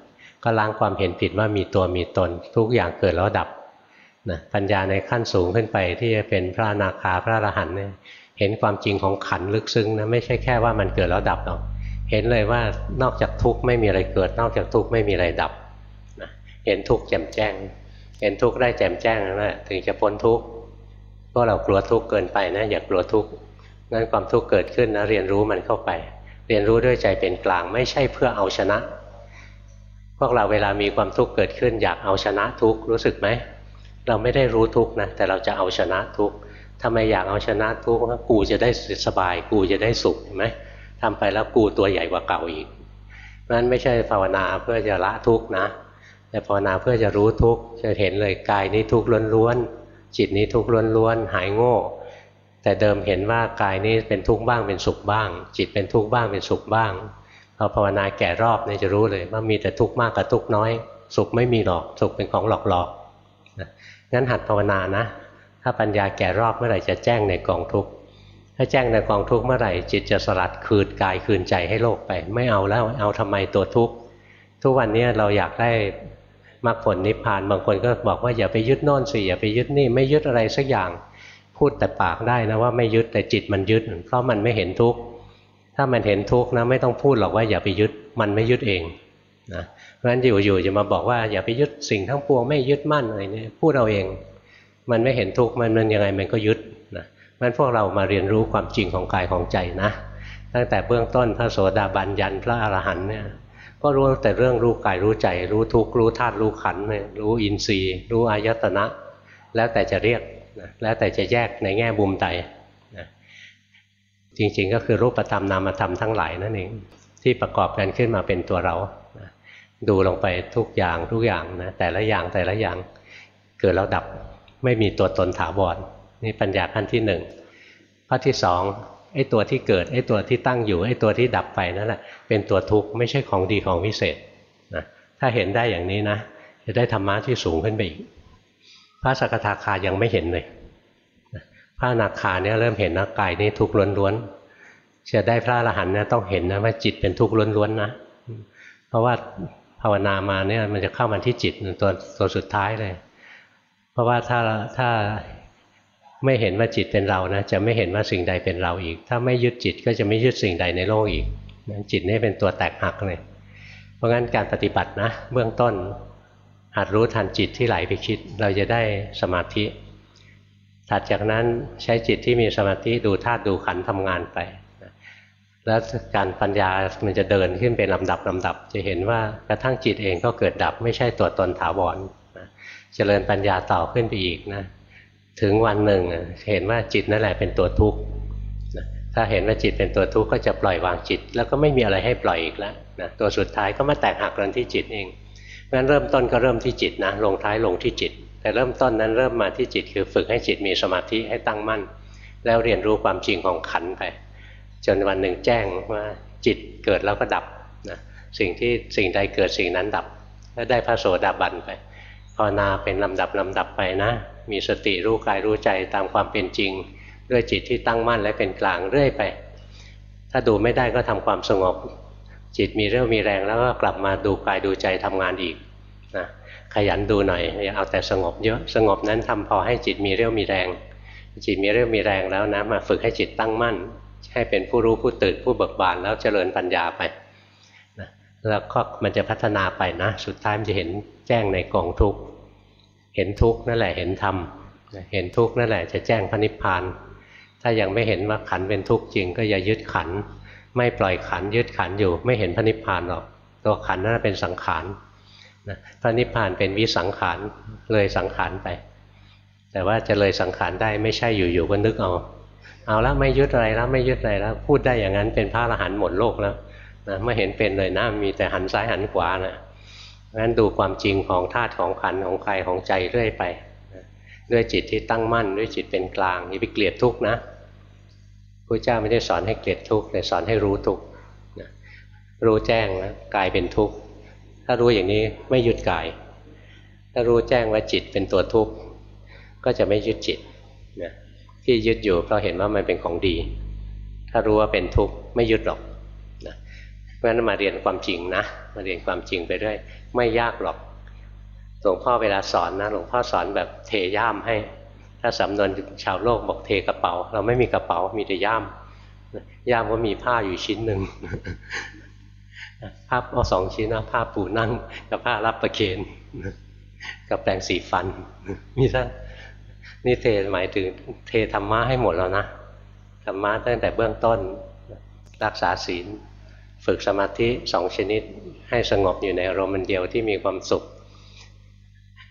ก็ล้างความเห็นผิดว่ามีตัวมีตน ทุกอย่างเกิดแล้วดับ นะปัญญาในขั้นสูงขึ้นไปที่จะเป็นพระนาคาพระอรหันต์เนี่ยเห็นความจริงของขันลึกซึ้งนะไม่ใช่แค่ว่ามันเกิดแล้วดับหรอกเห็นเลยว่านอกจากทุกข์ไม่มีอะไรเกิด นอกจากทุกข์ไม่มีอะไรดับนะเห็นทุกข์แจ่มแจ้ง เห็นทุกข์ได้แจ่มแจ้งนั่นแหละถึงจะพ้นทุกข์พวกเรากลัวทุกข์เกินไปนะอย่ากลัวทุกข์งั้นความทุกข์เกิดขึ้นนะเรียนรู้มันเข้าไป เรียนรู้ด้วยใจเป็นกลางไม่ใช่เพื่อเอาชนะ พวกเราเวลามีความทุกข์เกิดขึ้น อยากเอาชนะทุกข์รู้สึกไหม เราไม่ได้รู้ทุกนะแต่เราจะเอาชนะทุกทำไมอยากเอาชนะทุกข์กูจะได้สบาย กูจะได้สุขเห็นไหมทำไปแล้วกูตัวใหญ่กว่าเก่าอีกนั้นไม่ใช่ภาวนาเพื่อจะละทุกข์นะ แต่ภาวนาเพื่อจะรู้ทุกข์จะเห็นเลยกายนี้ทุกข์ล้วนจิตนี้ทุกข์ล้วนๆหายโง่ แต่เดิมเห็นว่ากายนี้เป็นทุกข์บ้างเป็นสุขบ้าง จิตเป็นทุกข์บ้างเป็นสุขบ้างพอภาวนาแก่รอบเนี่ยจะรู้เลยว่ามีแต่ทุกข์มากกับทุกข์น้อย สุขไม่มีหรอกสุขเป็นของหลอกๆ งั้นหัดภาวนานะ ถ้าปัญญาแก่รอบเมื่อไหร่จะแจ้งในกองทุกข์ถ้าแจ้งในกองทุกข์เมื่อไหร่จิตจะสลัดคืนกายคืนใจให้โลกไป ไม่เอาแล้วเอาทำไมตัวทุกข์ทุกวันนี้เราอยากได้มรรคผลนิพพานบางคนก็บอกว่าอย่าไปยึดโน่นสิอย่าไปยึดนี่ไม่ยึดอะไรสักอย่างพูดแต่ปากได้นะว่าไม่ยึดแต่จิตมันยึด เพราะมันไม่เห็นทุกข์ถ้ามันเห็นทุกข์นะไม่ต้องพูดหรอกว่าอย่าไปยึดมันไม่ยึดเองนะ เพราะฉะนั้นอยู่ๆจะมาบอกว่าอย่าไปยึดสิ่งทั้งปวงไม่ยึดมั่นอะไรเนี่ยพูดเอาเอง มันไม่เห็นทุกข์มันมันยังไงมันก็ยึดนะมันพวกเรามาเรียนรู้ความจริงของกายของใจนะ ตั้งแต่เบื้องต้นพระโสดาบันยันพระอรหันต์เนี่ยก็รู้แต่เรื่องรู้กายรู้ใจ รู้ทุกข์รู้ธาตุรู้ขันธ์รู้อินทรีย์ รู้อายตนะ แล้วแต่จะเรียกนะแล้วแต่จะแยกในแง่บุมใดนะจริงๆก็คือรูปธรรมนามธรรมทั้งหลายนั่นเองที่ประกอบกันขึ้นมาเป็นตัวเรา ดูลงไปทุกอย่างทุกอย่างนะแต่ละอย่างแต่ละอย่างเกิดแล้วดับไม่มีตัวตนถาวรนี่ปัญญาขั้นที่หนึ่งข้อที่สองไอ้ตัวที่เกิดไอ้ตัวที่ตั้งอยู่ไอ้ตัวที่ดับไปนั่นแหละเป็นตัวทุกข์ไม่ใช่ของดีของวิเศษนะถ้าเห็นได้อย่างนี้นะ จะได้ธรรมะที่สูงขึ้นไปอีก พระสกทาคายังไม่เห็นเลยพระนาคาเนี่ยเริ่มเห็นนะกายนี้ทุกข์ล้วนๆจะได้พระอรหันต์เนี่ยต้องเห็นนะว่าจิตเป็นทุกข์ล้วนๆนะเพราะว่า ภาวนามาเนี่ยมันจะเข้ามาที่จิตตัวตัวสุดท้ายเลย เพราะว่าถ้าถ้าไม่เห็นว่าจิตเป็นเรานะจะไม่เห็นว่าสิ่งใดเป็นเราอีก ถ้าไม่ยึดจิตก็จะไม่ยึดสิ่งใดในโลกอีกจิตนี่เป็นตัวแตกหักเลย เพราะงั้นการปฏิบัตินะ เบื้องต้นหัดรู้ทันจิตที่ไหลไปคิด เราจะได้สมาธิถัดจากนั้นใช้จิตที่มีสมาธิดูธาตุดูขันทำงานไป แล้วการปัญญามันจะเดินขึ้นเป็นลำดับลำดับ จะเห็นว่ากระทั่งจิตเองก็เกิดดับ ไม่ใช่ตัวตนถาวรเจริญปัญญาต่อขึ้นไปอีกนะถึงวันหนึ่งเห็นว่าจิตนั่นแหละเป็นตัวทุกข์ถ้าเห็นว่าจิตเป็นตัวทุกข์ก็จะปล่อยวางจิต แล้วก็ไม่มีอะไรให้ปล่อยอีกแล้วนะตัวสุดท้ายก็มาแตกหักกันที่จิตเองงั้นเริ่มต้นก็เริ่มที่จิตนะลงท้ายลงที่จิต แต่เริ่มต้นนั้นเริ่มมาที่จิตคือฝึกให้จิตมีสมาธิให้ตั้งมั่น แล้วเรียนรู้ความจริงของขันไป จนวันหนึ่งแจ้งว่าจิตเกิดแล้วก็ดับนะสิ่งที่สิ่งใดเกิดสิ่งนั้นดับแล้วได้พระโสดาบันไปภาวนาเป็นลำดับลำดับไปนะ มีสติรู้กายรู้ใจตามความเป็นจริง ด้วยจิตที่ตั้งมั่นและเป็นกลางเรื่อยไป ถ้าดูไม่ได้ก็ทำความสงบ จิตมีเรี่ยวมีแรงแล้วก็กลับมาดูกายดูใจทำงานอีกนะขยันดูหน่อยอย่าเอาแต่สงบเยอะสงบนั้นทำพอให้จิตมีเรี่ยวมีแรง จิตมีเรี่ยวมีแรงแล้วนะมาฝึกให้จิตตั้งมั่น ให้เป็นผู้รู้ผู้ตื่นผู้เบิกบานแล้วเจริญปัญญาไปนะแล้วก็มันจะพัฒนาไปนะ สุดท้ายมันจะเห็นแจ้งในกองทุกข์เห็นทุกข์นั่นแหละเห็นธรรมเห็นทุกข์นั่นแหละจะแจ้งพระนิพพาน ถ้ายังไม่เห็นว่าขันเป็นทุกข์จริง ก็อย่ายึดขัน ไม่ปล่อยขันยึดขันอยู่ไม่เห็นพระนิพพานหรอกตัวขันนั่นเป็นสังขารพระนิพพานเป็นวิสังขารเลยสังขารไป แต่ว่าจะเลยสังขารได้ไม่ใช่อยู่ๆก็นึกเอา เอาแล้วไม่ยึดอะไรแล้วไม่ยึดอะไรแล้วพูดได้อย่างนั้นเป็นพระอรหันต์หมดโลกแล้วนะไม่เห็นเป็นเลยนะมีแต่หันซ้ายหันขวานะงั้นดูความจริงของธาตุของขันของใครของใจเรื่อยไปด้วยจิตที่ตั้งมั่นด้วยจิตเป็นกลางอย่าไปเกลียดทุกนะพระเจ้าไม่ได้สอนให้เกลียดทุกแต่สอนให้รู้ทุกข์รู้แจ้งนะกายเป็นทุกข์ถ้ารู้อย่างนี้ไม่หยุดกาย ถ้ารู้แจ้งว่าจิตเป็นตัวทุกข์ก็จะไม่ยึดจิต ที่ยึดอยู่เพราะเห็นว่ามันเป็นของดี ถ้ารู้ว่าเป็นทุกข์ไม่ยึดหรอกนะเพราะฉะนั้นมาเรียนความจริงนะ มาเรียนความจริงไปด้วยไม่ยากหรอกหลวงพ่อเวลาสอนนะหลวงพ่อสอนแบบเทย่ามให้ ถ้าสำนวนชาวโลกบอกเทกระเป๋า เราไม่มีกระเป๋ามีแต่ย่ามย่ามก็มีผ้าอยู่ชิ้นหนึ่งผ้าเอาสองชิ้นนะผ้าปูนั่งกับผ้ารับประเคนกับแปรงสีฟันมีซะนี่ นี่เทหมายถึงเทธรรมะให้หมดแล้วนะธรรมะตั้งแต่เบื้องต้นรักษาศีล ฝึกสมาธิสองชนิด ให้สงบอยู่ในอารมณ์เดียวที่มีความสุข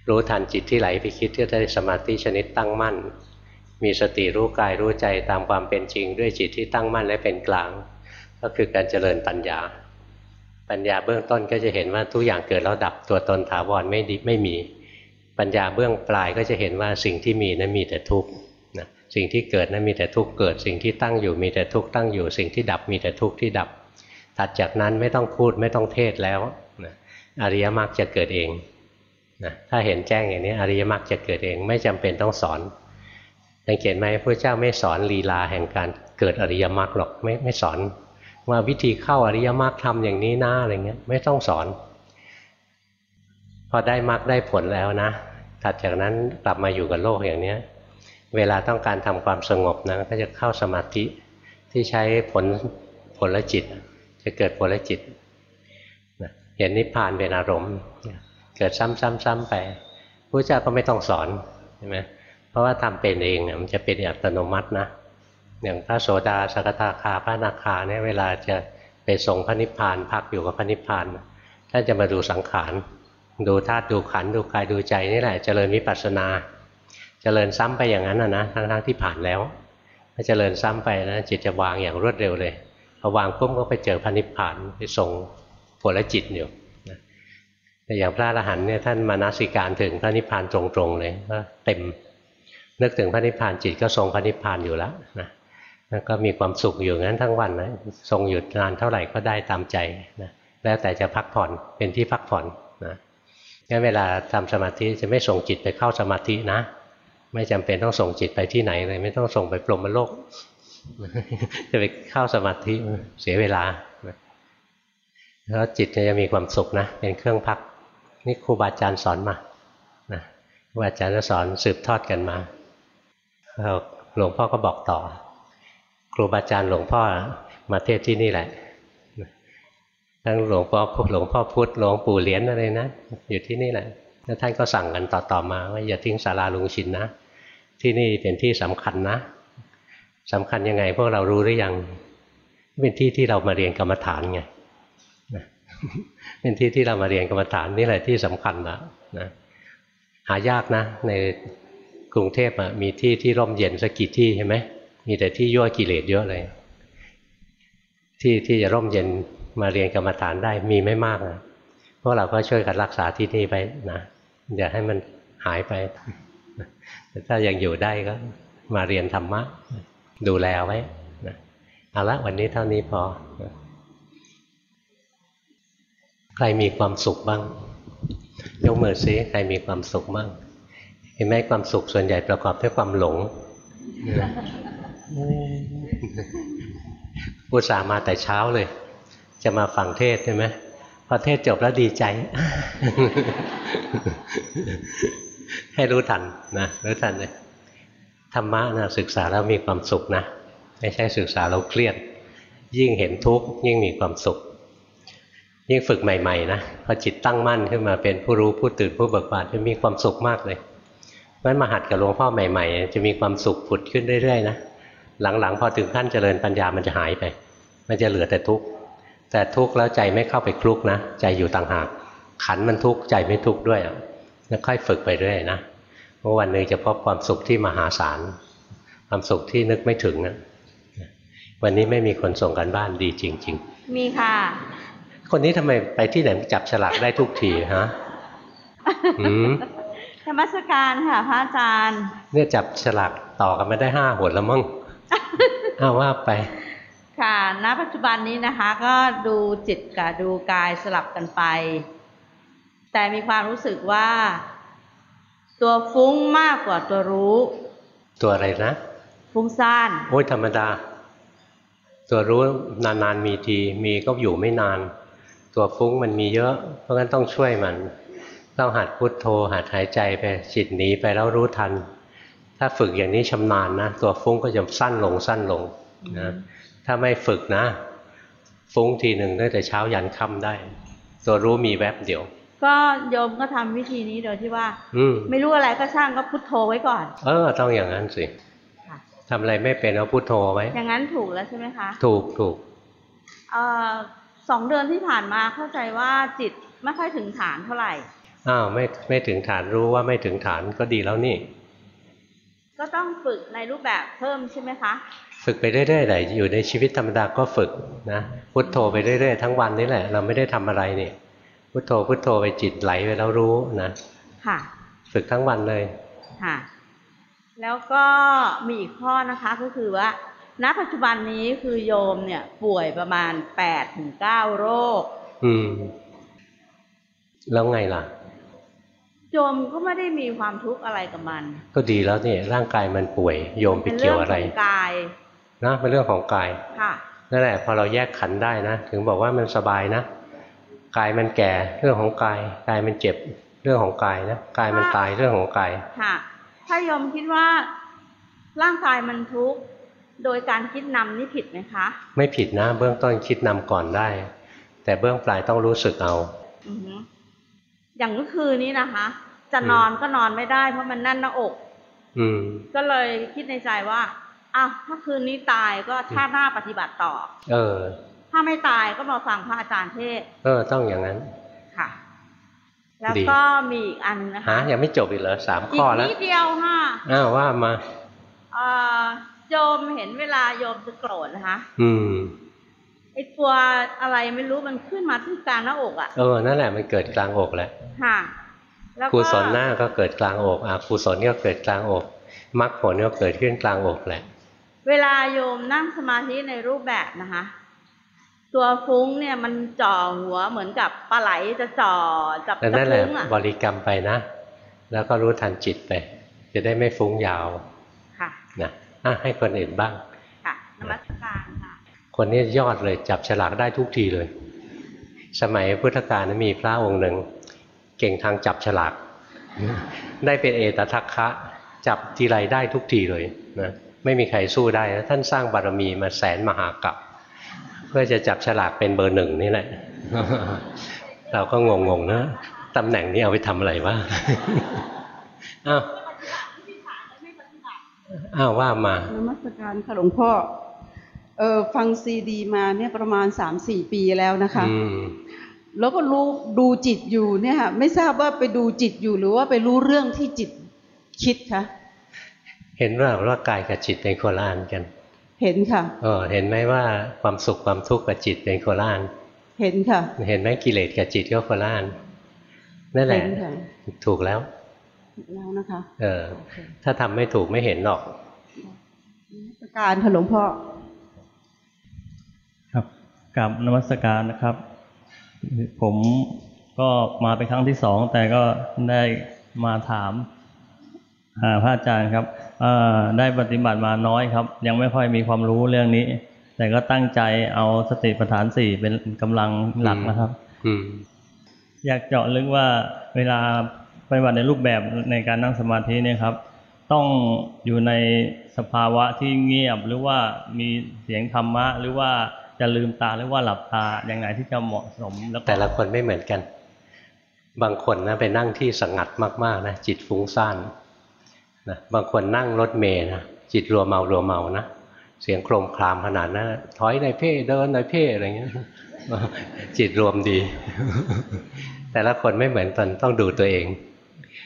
รู้ทันจิตที่ไหลไปคิดที่ได้สมาธิชนิดตั้งมั่น มีสติรู้กายรู้ใจตามความเป็นจริง ด้วยจิตที่ตั้งมั่นและเป็นกลาง ก็คือการเจริญปัญญา ปัญญาเบื้องต้นก็จะเห็นว่าทุกอย่างเกิดแล้วดับตัวตนถาวรไม่ดีไม่มี ปัญญาเบื้องปลายก็จะเห็นว่าสิ่งที่มีนั้นมีแต่ทุกข์สิ่งที่เกิดนั้นมีแต่ทุกข์เกิด สิ่งที่ตั้งอยู่มีแต่ทุกข์ตั้งอยู่ สิ่งที่ดับมีแต่ทุกข์ที่ดับถัดจากนั้นไม่ต้องพูดไม่ต้องเทศแล้วนะอริยมรรคจะเกิดเองนะถ้าเห็นแจ้งอย่างนี้อริยมรรคจะเกิดเองไม่จำเป็นต้องสอนสังเกตไหมพระเจ้าไม่สอนลีลาแห่งการเกิดอริยมรรคหรอกไม่ไม่สอนว่าวิธีเข้าอริยมรรคทำอย่างนี้นะอะไรเงี้ยไม่ต้องสอน พอได้มรรคได้ผลแล้วนะ ถัดจากนั้นกลับมาอยู่กับโลกอย่างเนี้ยเวลาต้องการทำความสงบนะก็จะเข้าสมาธิที่ใช้ผลผลจิต จะเกิดผลจิตนะเห็นนิพพานเป็นอารมณ์เกิดซ้ำๆๆไปพระเจ้าก็ไม่ต้องสอนใช่ไหมเพราะว่าทำเป็นเองเนี่ยมันจะเป็นอัตโนมัตินะอย่างพระโสดาสกทาคาพระนาคาเนี่ยเวลาจะไปทรงพระนิพพานพักอยู่กับพระนิพพานท่านจะมาดูสังขาร ดูธาตุดูขันดูกายดูใจนี่แหละ เจริญวิปัสสนา เจริญซ้ำไปอย่างนั้นนะนะทั้งๆที่ผ่านแล้ว ถ้าเจริญซ้ำไปนะจิตจะวางอย่างรวดเร็วเลยพอวางปุ๊บก็ไปเจอพระนิพพานไปทรงผลจิตอยู่แต่อย่างพระอรหันต์เนี่ยท่านมานาสิการถึงพระนิพพานตรงๆเลยก็เต็มนึกถึงพระนิพพานจิตก็ทรงพระนิพพานอยู่แล้วนะแล้วก็มีความสุขอยู่งั้นทั้งวันนะทรงหยุดนานเท่าไหร่ก็ได้ตามใจนะแล้วแต่จะพักผ่อนเป็นที่พักผ่อน งั้นเวลาทำสมาธิจะไม่ส่งจิตไปเข้าสมาธินะ ไม่จำเป็นต้องส่งจิตไปที่ไหนเลย ไม่ต้องส่งไปปลมโลก จะไปเข้าสมาธิเสียเวลาแล้วจิตจะมีความสุขนะ เป็นเครื่องพัก นี่ครูบาอาจารย์สอนมานะครูบาอาจารย์สอนสืบทอดกันมาหลวงพ่อก็บอกต่อ ครูบาอาจารย์หลวงพ่อมาเทศที่นี่แหละ ทั้งหลวงพ่อหลวงพ่อพุธหลวงปู่เหรียญอะไรนะอยู่ที่นี่แหละแล้วท่านก็สั่งกันต่อๆมาว่าอย่าทิ้งศาลาลุงชินนะ ที่นี่เป็นที่สำคัญนะสำคัญยังไงพวกเรารู้หรือยัง เป็นที่ที่เรามาเรียนกรรมฐานไงเป็นที่ที่เรามาเรียนกรรมฐานนี่แหละที่สำคัญนะนะหายากนะ ในกรุงเทพมีที่ที่ร่มเย็นสักกี่ที่ใช่ไหมมีแต่ที่ยั่วกิเลสเยอะเลย ที่ที่จะร่มเย็น มาเรียนกรรมฐานได้มีไม่มากนะพวกเราก็ช่วยกันรักษาที่นี่ไปนะอย่าให้มันหายไปแต่ถ้ายังอยู่ได้ก็มาเรียนธรรมะ ดูแลไว้นะเอาละวันนี้เท่านี้พอใครมีความสุขบ้างยกมือซิใครมีความสุขบ้างเห็นไหมความสุขส่วนใหญ่ประกอบด้วยความหลงอุตส่าห์มาแต่เช้าเลย จะมาฟังเทศใช่ไหมพอเทศจบแล้วดีใจ ให้รู้ทันนะรู้ทันเลยธรรมะนะศึกษาแล้วมีความสุขนะ ไม่ใช่ศึกษาเราเครียด ยิ่งเห็นทุกข์ยิ่งมีความสุข ยิ่งฝึกใหม่ ๆ นะพอจิตตั้งมั่นขึ้นมาเป็นผู้รู้ผู้ตื่นผู้เบิกบานจะมีความสุขมากเลยเพราะฉะนั้นมาหัดกับหลวงพ่อใหม่ ๆ จะมีความสุขผุดขึ้นเรื่อยๆนะหลังๆ พอถึงขั้นเจริญปัญญามันจะหายไป มันจะเหลือแต่ทุกข์ แต่ทุกข์แล้วใจไม่เข้าไปคลุกนะ ใจอยู่ต่างหาก ขันมันทุกข์ใจไม่ทุกข์ด้วยแล้วค่อยฝึกไปเรื่อยนะเมื่อวันหนึ่งจะพบความสุขที่มหาศาลความสุขที่นึกไม่ถึงนะวันนี้ไม่มีคนส่งกันบ้านดีจริง ๆ มีค่ะ คนนี้ทำไมไปที่ไหนจับฉลากได้ทุกทีฮะธรรมสการค่ะพระอาจารย์ เนี่ยจับฉลากต่อกันไม่ได้ห้าหนแล้วมั้งเอาว่าไป ค่ะ ณ ปัจจุบันนี้นะคะ ก็ดูจิตกับดูกายสลับกันไป แต่มีความรู้สึกว่า ตัวฟุ้งมากกว่าตัวรู้ ตัวอะไรนะ ฟุ้งซ่าน โอ้ยธรรมดา ตัวรู้นานๆมีที มีก็อยู่ไม่นาน ตัวฟุ้งมันมีเยอะ เพราะงั้นต้องช่วยมัน ต้องหัดพุดโทโธ หัดหายใจไป จิตหนีไปแล้วรู้ทัน ถ้าฝึกอย่างนี้ชำนาญนะ ตัวฟุ้งก็จะสั้นลงสั้นลงนะ ถ้าไม่ฝึกนะ ฟุ้งทีหนึ่งตั้งแต่เช้ายันค่ำได้ ตัวรู้มีแวบเดียว ก็โยมก็ทำวิธีนี้โดยที่ว่า อืไม่รู้อะไรก็ช่างก็พุโทโธไว้ก่อน เออ ต้องอย่างนั้นสิทำอะไรไม่เป็นเอาพุโทโธไว้ อย่างนั้นถูกแล้วใช่ไหมคะ ถูกถูกเอ่อสองเดือนที่ผ่านมาเข้าใจว่าจิตไม่ค่อยถึงฐานเท่าไหร่อ้าวไม่ไม่ถึงฐานรู้ว่าไม่ถึงฐานก็ดีแล้วนี่ ก็ต้องฝึกในรูปแบบเพิ่มใช่ไหมคะ ฝึกไปเรื่อยๆเลยอยู่ในชีวิตธรรมดาก็ฝึกนะพุทโธไปเรื่อยๆทั้งวันนี่แหละ เราไม่ได้ทำอะไรนี่พุทโธพุทโธไปจิตไหลไปแล้วรู้นะค่ะ ฝึกทั้งวันเลยค่ะ แล้วก็มีอีกข้อนะคะก็คือว่า ณปัจจุบันนี้คือโยมเนี่ยป่วยประมาณแปดถึงเก้าโรค อืม แล้วไงล่ะโยมก็ไม่ได้มีความทุกข์อะไรกับมัน ก็ดีแล้วเนี่ยร่างกายมันป่วย โยมไปเกี่ยวอะไรเป็นเรื่องของกาย นะเป็นเรื่องของกายค่ะนั่นแหละพอเราแยกขันได้นะ ถึงบอกว่ามันสบายนะกายมันแก่เรื่องของกายกายมันเจ็บเรื่องของกายนะกายมันตายเรื่องของกายค่ะ ถ้าโยมคิดว่าร่างกายมันทุกข์โดยการคิดนำนี่ผิดไหมคะ ไม่ผิดนะ เบื้องต้นคิดนำก่อนได้ แต่เบื้องปลายต้องรู้สึกเอาอือหืออย่างเมื่อคืนนี้นะคะ จะนอนก็นอนไม่ได้ เพราะมันแน่นหน้าอก อืม ก็เลยคิดในใจว่า อ้าวถ้าคืนนี้ตายก็ชาติหน้าปฏิบัติต่อ เออ ถ้าไม่ตายก็มาฟังพระอาจารย์เทศน์เออ ต้องอย่างนั้น ค่ะ แล้วดีก็มีอีกอันนะฮะคะยังไม่จบอีกเหรอสามอีข้อกแล้วนิดเดียวค่ะอ้าวว่ามาเอ่อโยมเห็นเวลาโยมจะโกรธนะคะ อืมไอตัวอะไรไม่รู้มันขึ้นมาที่กลางหน้าอกอะ่ะ เออ นั่นแหละมันเกิดกลางอกแหละ ค่ะแล้วก็กุศลหน้าก็เกิดกลางอกอากุศลก็เกิดกลางอกมรรคผลก็เกิดขึ้นกลางอกแหละ เวลาโยมนั่งสมาธิในรูปแบบนะคะ ตัวฟุ้งเนี่ยมันจ่อหัวเหมือนกับปลาไหลจะจ่อจับแต่จะนั่นแหละฟุ้งอะบริกรรมไปนะ แล้วก็รู้ทันจิตไป จะได้ไม่ฟุ้งยาวค่ะนะอะให้คนอื่นบ้างค่ะนมัสการค่ะคนนี้ยอดเลยจับฉลากได้ทุกทีเลย สมัยพุทธกาลนะมีพระองค์หนึ่ง เก่งทางจับฉลาก ได้เป็นเอตทัคคะ จับทีไรได้ทุกทีเลยนะ ไม่มีใครสู้ได้นะท่านสร้างบารมีมาแสนมหากับเพื่อจะจับฉลากเป็นเบอร์หนึ่งนี่แหละ เราก็งงๆนะตำแหน่งนี้เอาไปทำอะไรวะอ้าวอ้าวว่ามานมัสการค่ะหลวงพ่อเออฟังซีดีมาเนี่ยประมาณสามสี่ปีแล้วนะคะอืมแล้วก็รู้ดูจิตอยู่เนี่ยค่ะไม่ทราบว่าไปดูจิตอยู่หรือว่าไปรู้เรื่องที่จิตคิดคะ เห็นว่าว่ากายกับจิตเป็นโคนละอันกัน เห็นค่ะเออเห็นไหมว่าความสุขความทุกข์กับจิตเป็นโคนละอันเห็นค่ะ เห็นไหมกิเลสกับจิตก็โคนละอันนั่นแหละเห็นค่ะถูกแล้วแล้วนะคะ เออ ถ้าทำไม่ถูกไม่เห็นหรอกนมัสการค่ะหลวงพ่อ ครับกับนมัสการนะครับ ผมก็มาเป็นครั้งที่สองแต่ก็ได้มาถามอ่า พระอาจารย์ครับอ่าได้ปฏิบัติมาน้อยครับ ยังไม่ค่อยมีความรู้เรื่องนี้ แต่ก็ตั้งใจเอาสติปัฏฐานสี่เป็นกำลังหลักนะครับอืมอยากเจาะลึกว่าเวลาปฏิบัติในรูปแบบในการนั่งสมาธิเนี่ยครับ ต้องอยู่ในสภาวะที่เงียบหรือว่ามีเสียงธรรมะ หรือว่าจะลืมตาหรือว่าหลับตาอย่างไหนที่จะเหมาะสมแล้วก็แต่ละคนไม่เหมือนกัน บางคนนะไปนั่งที่สงัดมากๆนะจิตฟุ้งซ่าน นะบางคนนั่งรถเมล์นะจิตรัวเมารัวเมานะเสียงโครมครามขนาดนั้นถอยในเพ่เดินในเพ่อะไรเงี้ยจิตรวมดี แต่ละคนไม่เหมือนกันต้องดูตัวเอง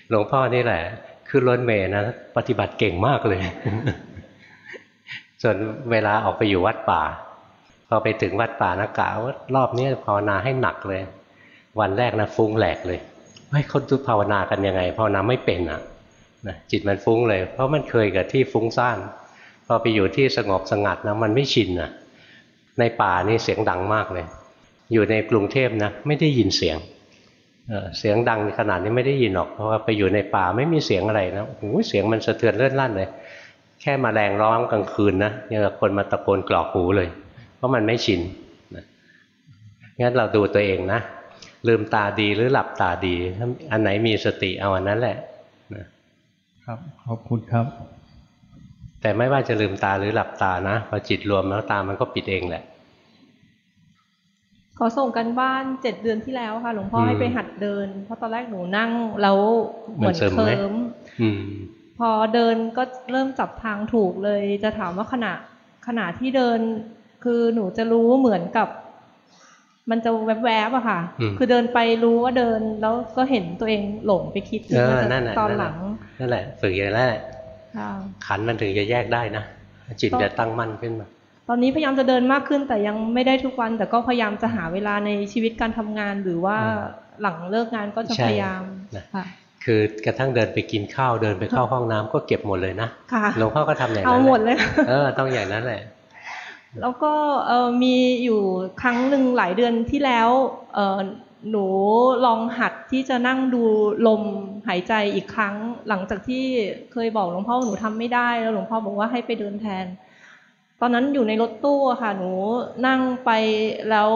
หลวงพ่อนี่แหละขึ้นรถเมล์นะ ปฏิบัติเก่งมากเลย ส่วนเวลาออกไปอยู่วัดป่า พอไปถึงวัดป่านะกะว่ารอบนี้ภาวนาให้หนักเลย วันแรกนะฟุ้งแหลกเลยเฮ้ยเขาดูภาวนากันยังไงภาวนาไม่เป็นอะ นะจิตมันฟุ้งเลย เพราะมันเคยกับที่ฟุ้งซ่านพอไปอยู่ที่สงบสงัดนะมันไม่ชินอะในป่านี่เสียงดังมากเลย อยู่ในกรุงเทพนะไม่ได้ยินเสียงเสียงดังขนาดนี้ไม่ได้ยินหรอกเพราะว่าไปอยู่ในป่าไม่มีเสียงอะไรนะโอ้โหเสียงมันสะเทือนเลื่อนลั่นเลย แค่มาแรงร้องกลางคืนนะยังคนมาตะโกนกรอกหูเลย เพราะมันไม่ชินนะงั้นเราดูตัวเองนะลืมตาดีหรือหลับตาดีอันไหนมีสติเอาอันนั้นแหละ ครับขอบคุณครับ แต่ไม่ว่าจะลืมตาหรือหลับตานะพอจิตรวมแล้วตามันก็ปิดเองแหละ ขอส่งกันบ้านเจ็ดเดือนที่แล้วค่ะ หลวงพ่ออืมให้ไปหัดเดิน เพราะตอนแรกหนูนั่งแล้วเหมือนมันเซิมเคไหมลิ้มอืมพอเดินก็เริ่มจับทางถูกเลย จะถามว่าขณะขณะที่เดิน คือหนูจะรู้เหมือนกับ มันจะแวบๆอะค่ะอืมคือเดินไปรู้ว่าเดินแล้วก็เห็นตัวเองหลงไปคิดเออมาจากนั่นแหละตอนนั่นหแหลัละงนั่นแหละฝึกอย่างนั้นแหละค่ะขันมันถึงจะแยกได้นะจิตต้องจะตั้งมั่นขึ้นมา ตอนนี้พยายามจะเดินมากขึ้นแต่ยังไม่ได้ทุกวัน แต่ก็พยายามจะหาเวลาในชีวิตการทำงาน หรือว่าอืมหลังเลิกงานก็จะใช่พยายามนะค่ะคือกระทั่งเดินไปกินข้าวเดินไปเข้าห้องน้ำก็เก็บหมดเลยนะค่ะหลวงพ่อก็ทำอย่างเอานั้นหมดแหเลละยเออต้องอย่างนั้นแหละ แล้วก็เออมีอยู่ครั้งหนึ่งหลายเดือนที่แล้วเออหนูลองหัดที่จะนั่งดูลมหายใจอีกครั้ง หลังจากที่เคยบอกหลวงพ่อว่าหนูทำไม่ได้แล้วหลวงพ่อบอกว่าให้ไปเดินแทน ตอนนั้นอยู่ในรถตู้อะค่ะหนูนั่งไปแล้ว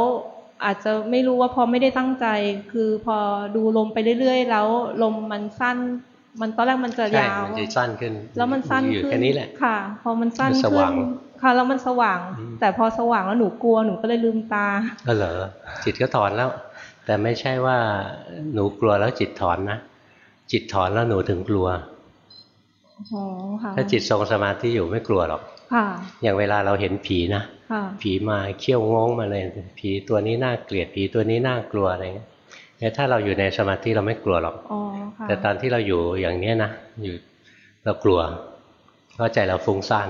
อาจจะไม่รู้ว่าพอไม่ได้ตั้งใจ คือพอดูลมไปเรื่อยๆ แล้วลมมันสั้น มันตอนแรกมันจะใช่ยาวมันจะสั้นขึ้น แล้วมันสั้นอยู่ขึ้นแค่นี้แหละค่ะ พอมันสั้นมันสขึ้ว่างน ค่ะแล้วมันสว่างอืมแต่พอสว่างแล้วหนูกลัวหนูก็เลยลืมตาก็เหรอจิตก็ถอนแล้ว แต่ไม่ใช่ว่าหนูกลัวแล้วจิตถอนนะจิตถอนแล้วหนูถึงกลัวอ๋อค่ะถ้าจิตทรงสมาธิอยู่ไม่กลัวหรอกค่ะอย่างเวลาเราเห็นผีนะค่ะผีมาเขี้ยวงงมาเลย ผีตัวนี้น่าเกลียดผีตัวนี้น่ากลัวอะไรเงี้ยเนี่ยถ้าเราอยู่ในสมาธิเราไม่กลัวหรอกอ๋อค่ะแต่ตอนที่เราอยู่อย่างเนี้ยนะอยู่เรากลัวเพราะใจเราฟุ้งซ่าน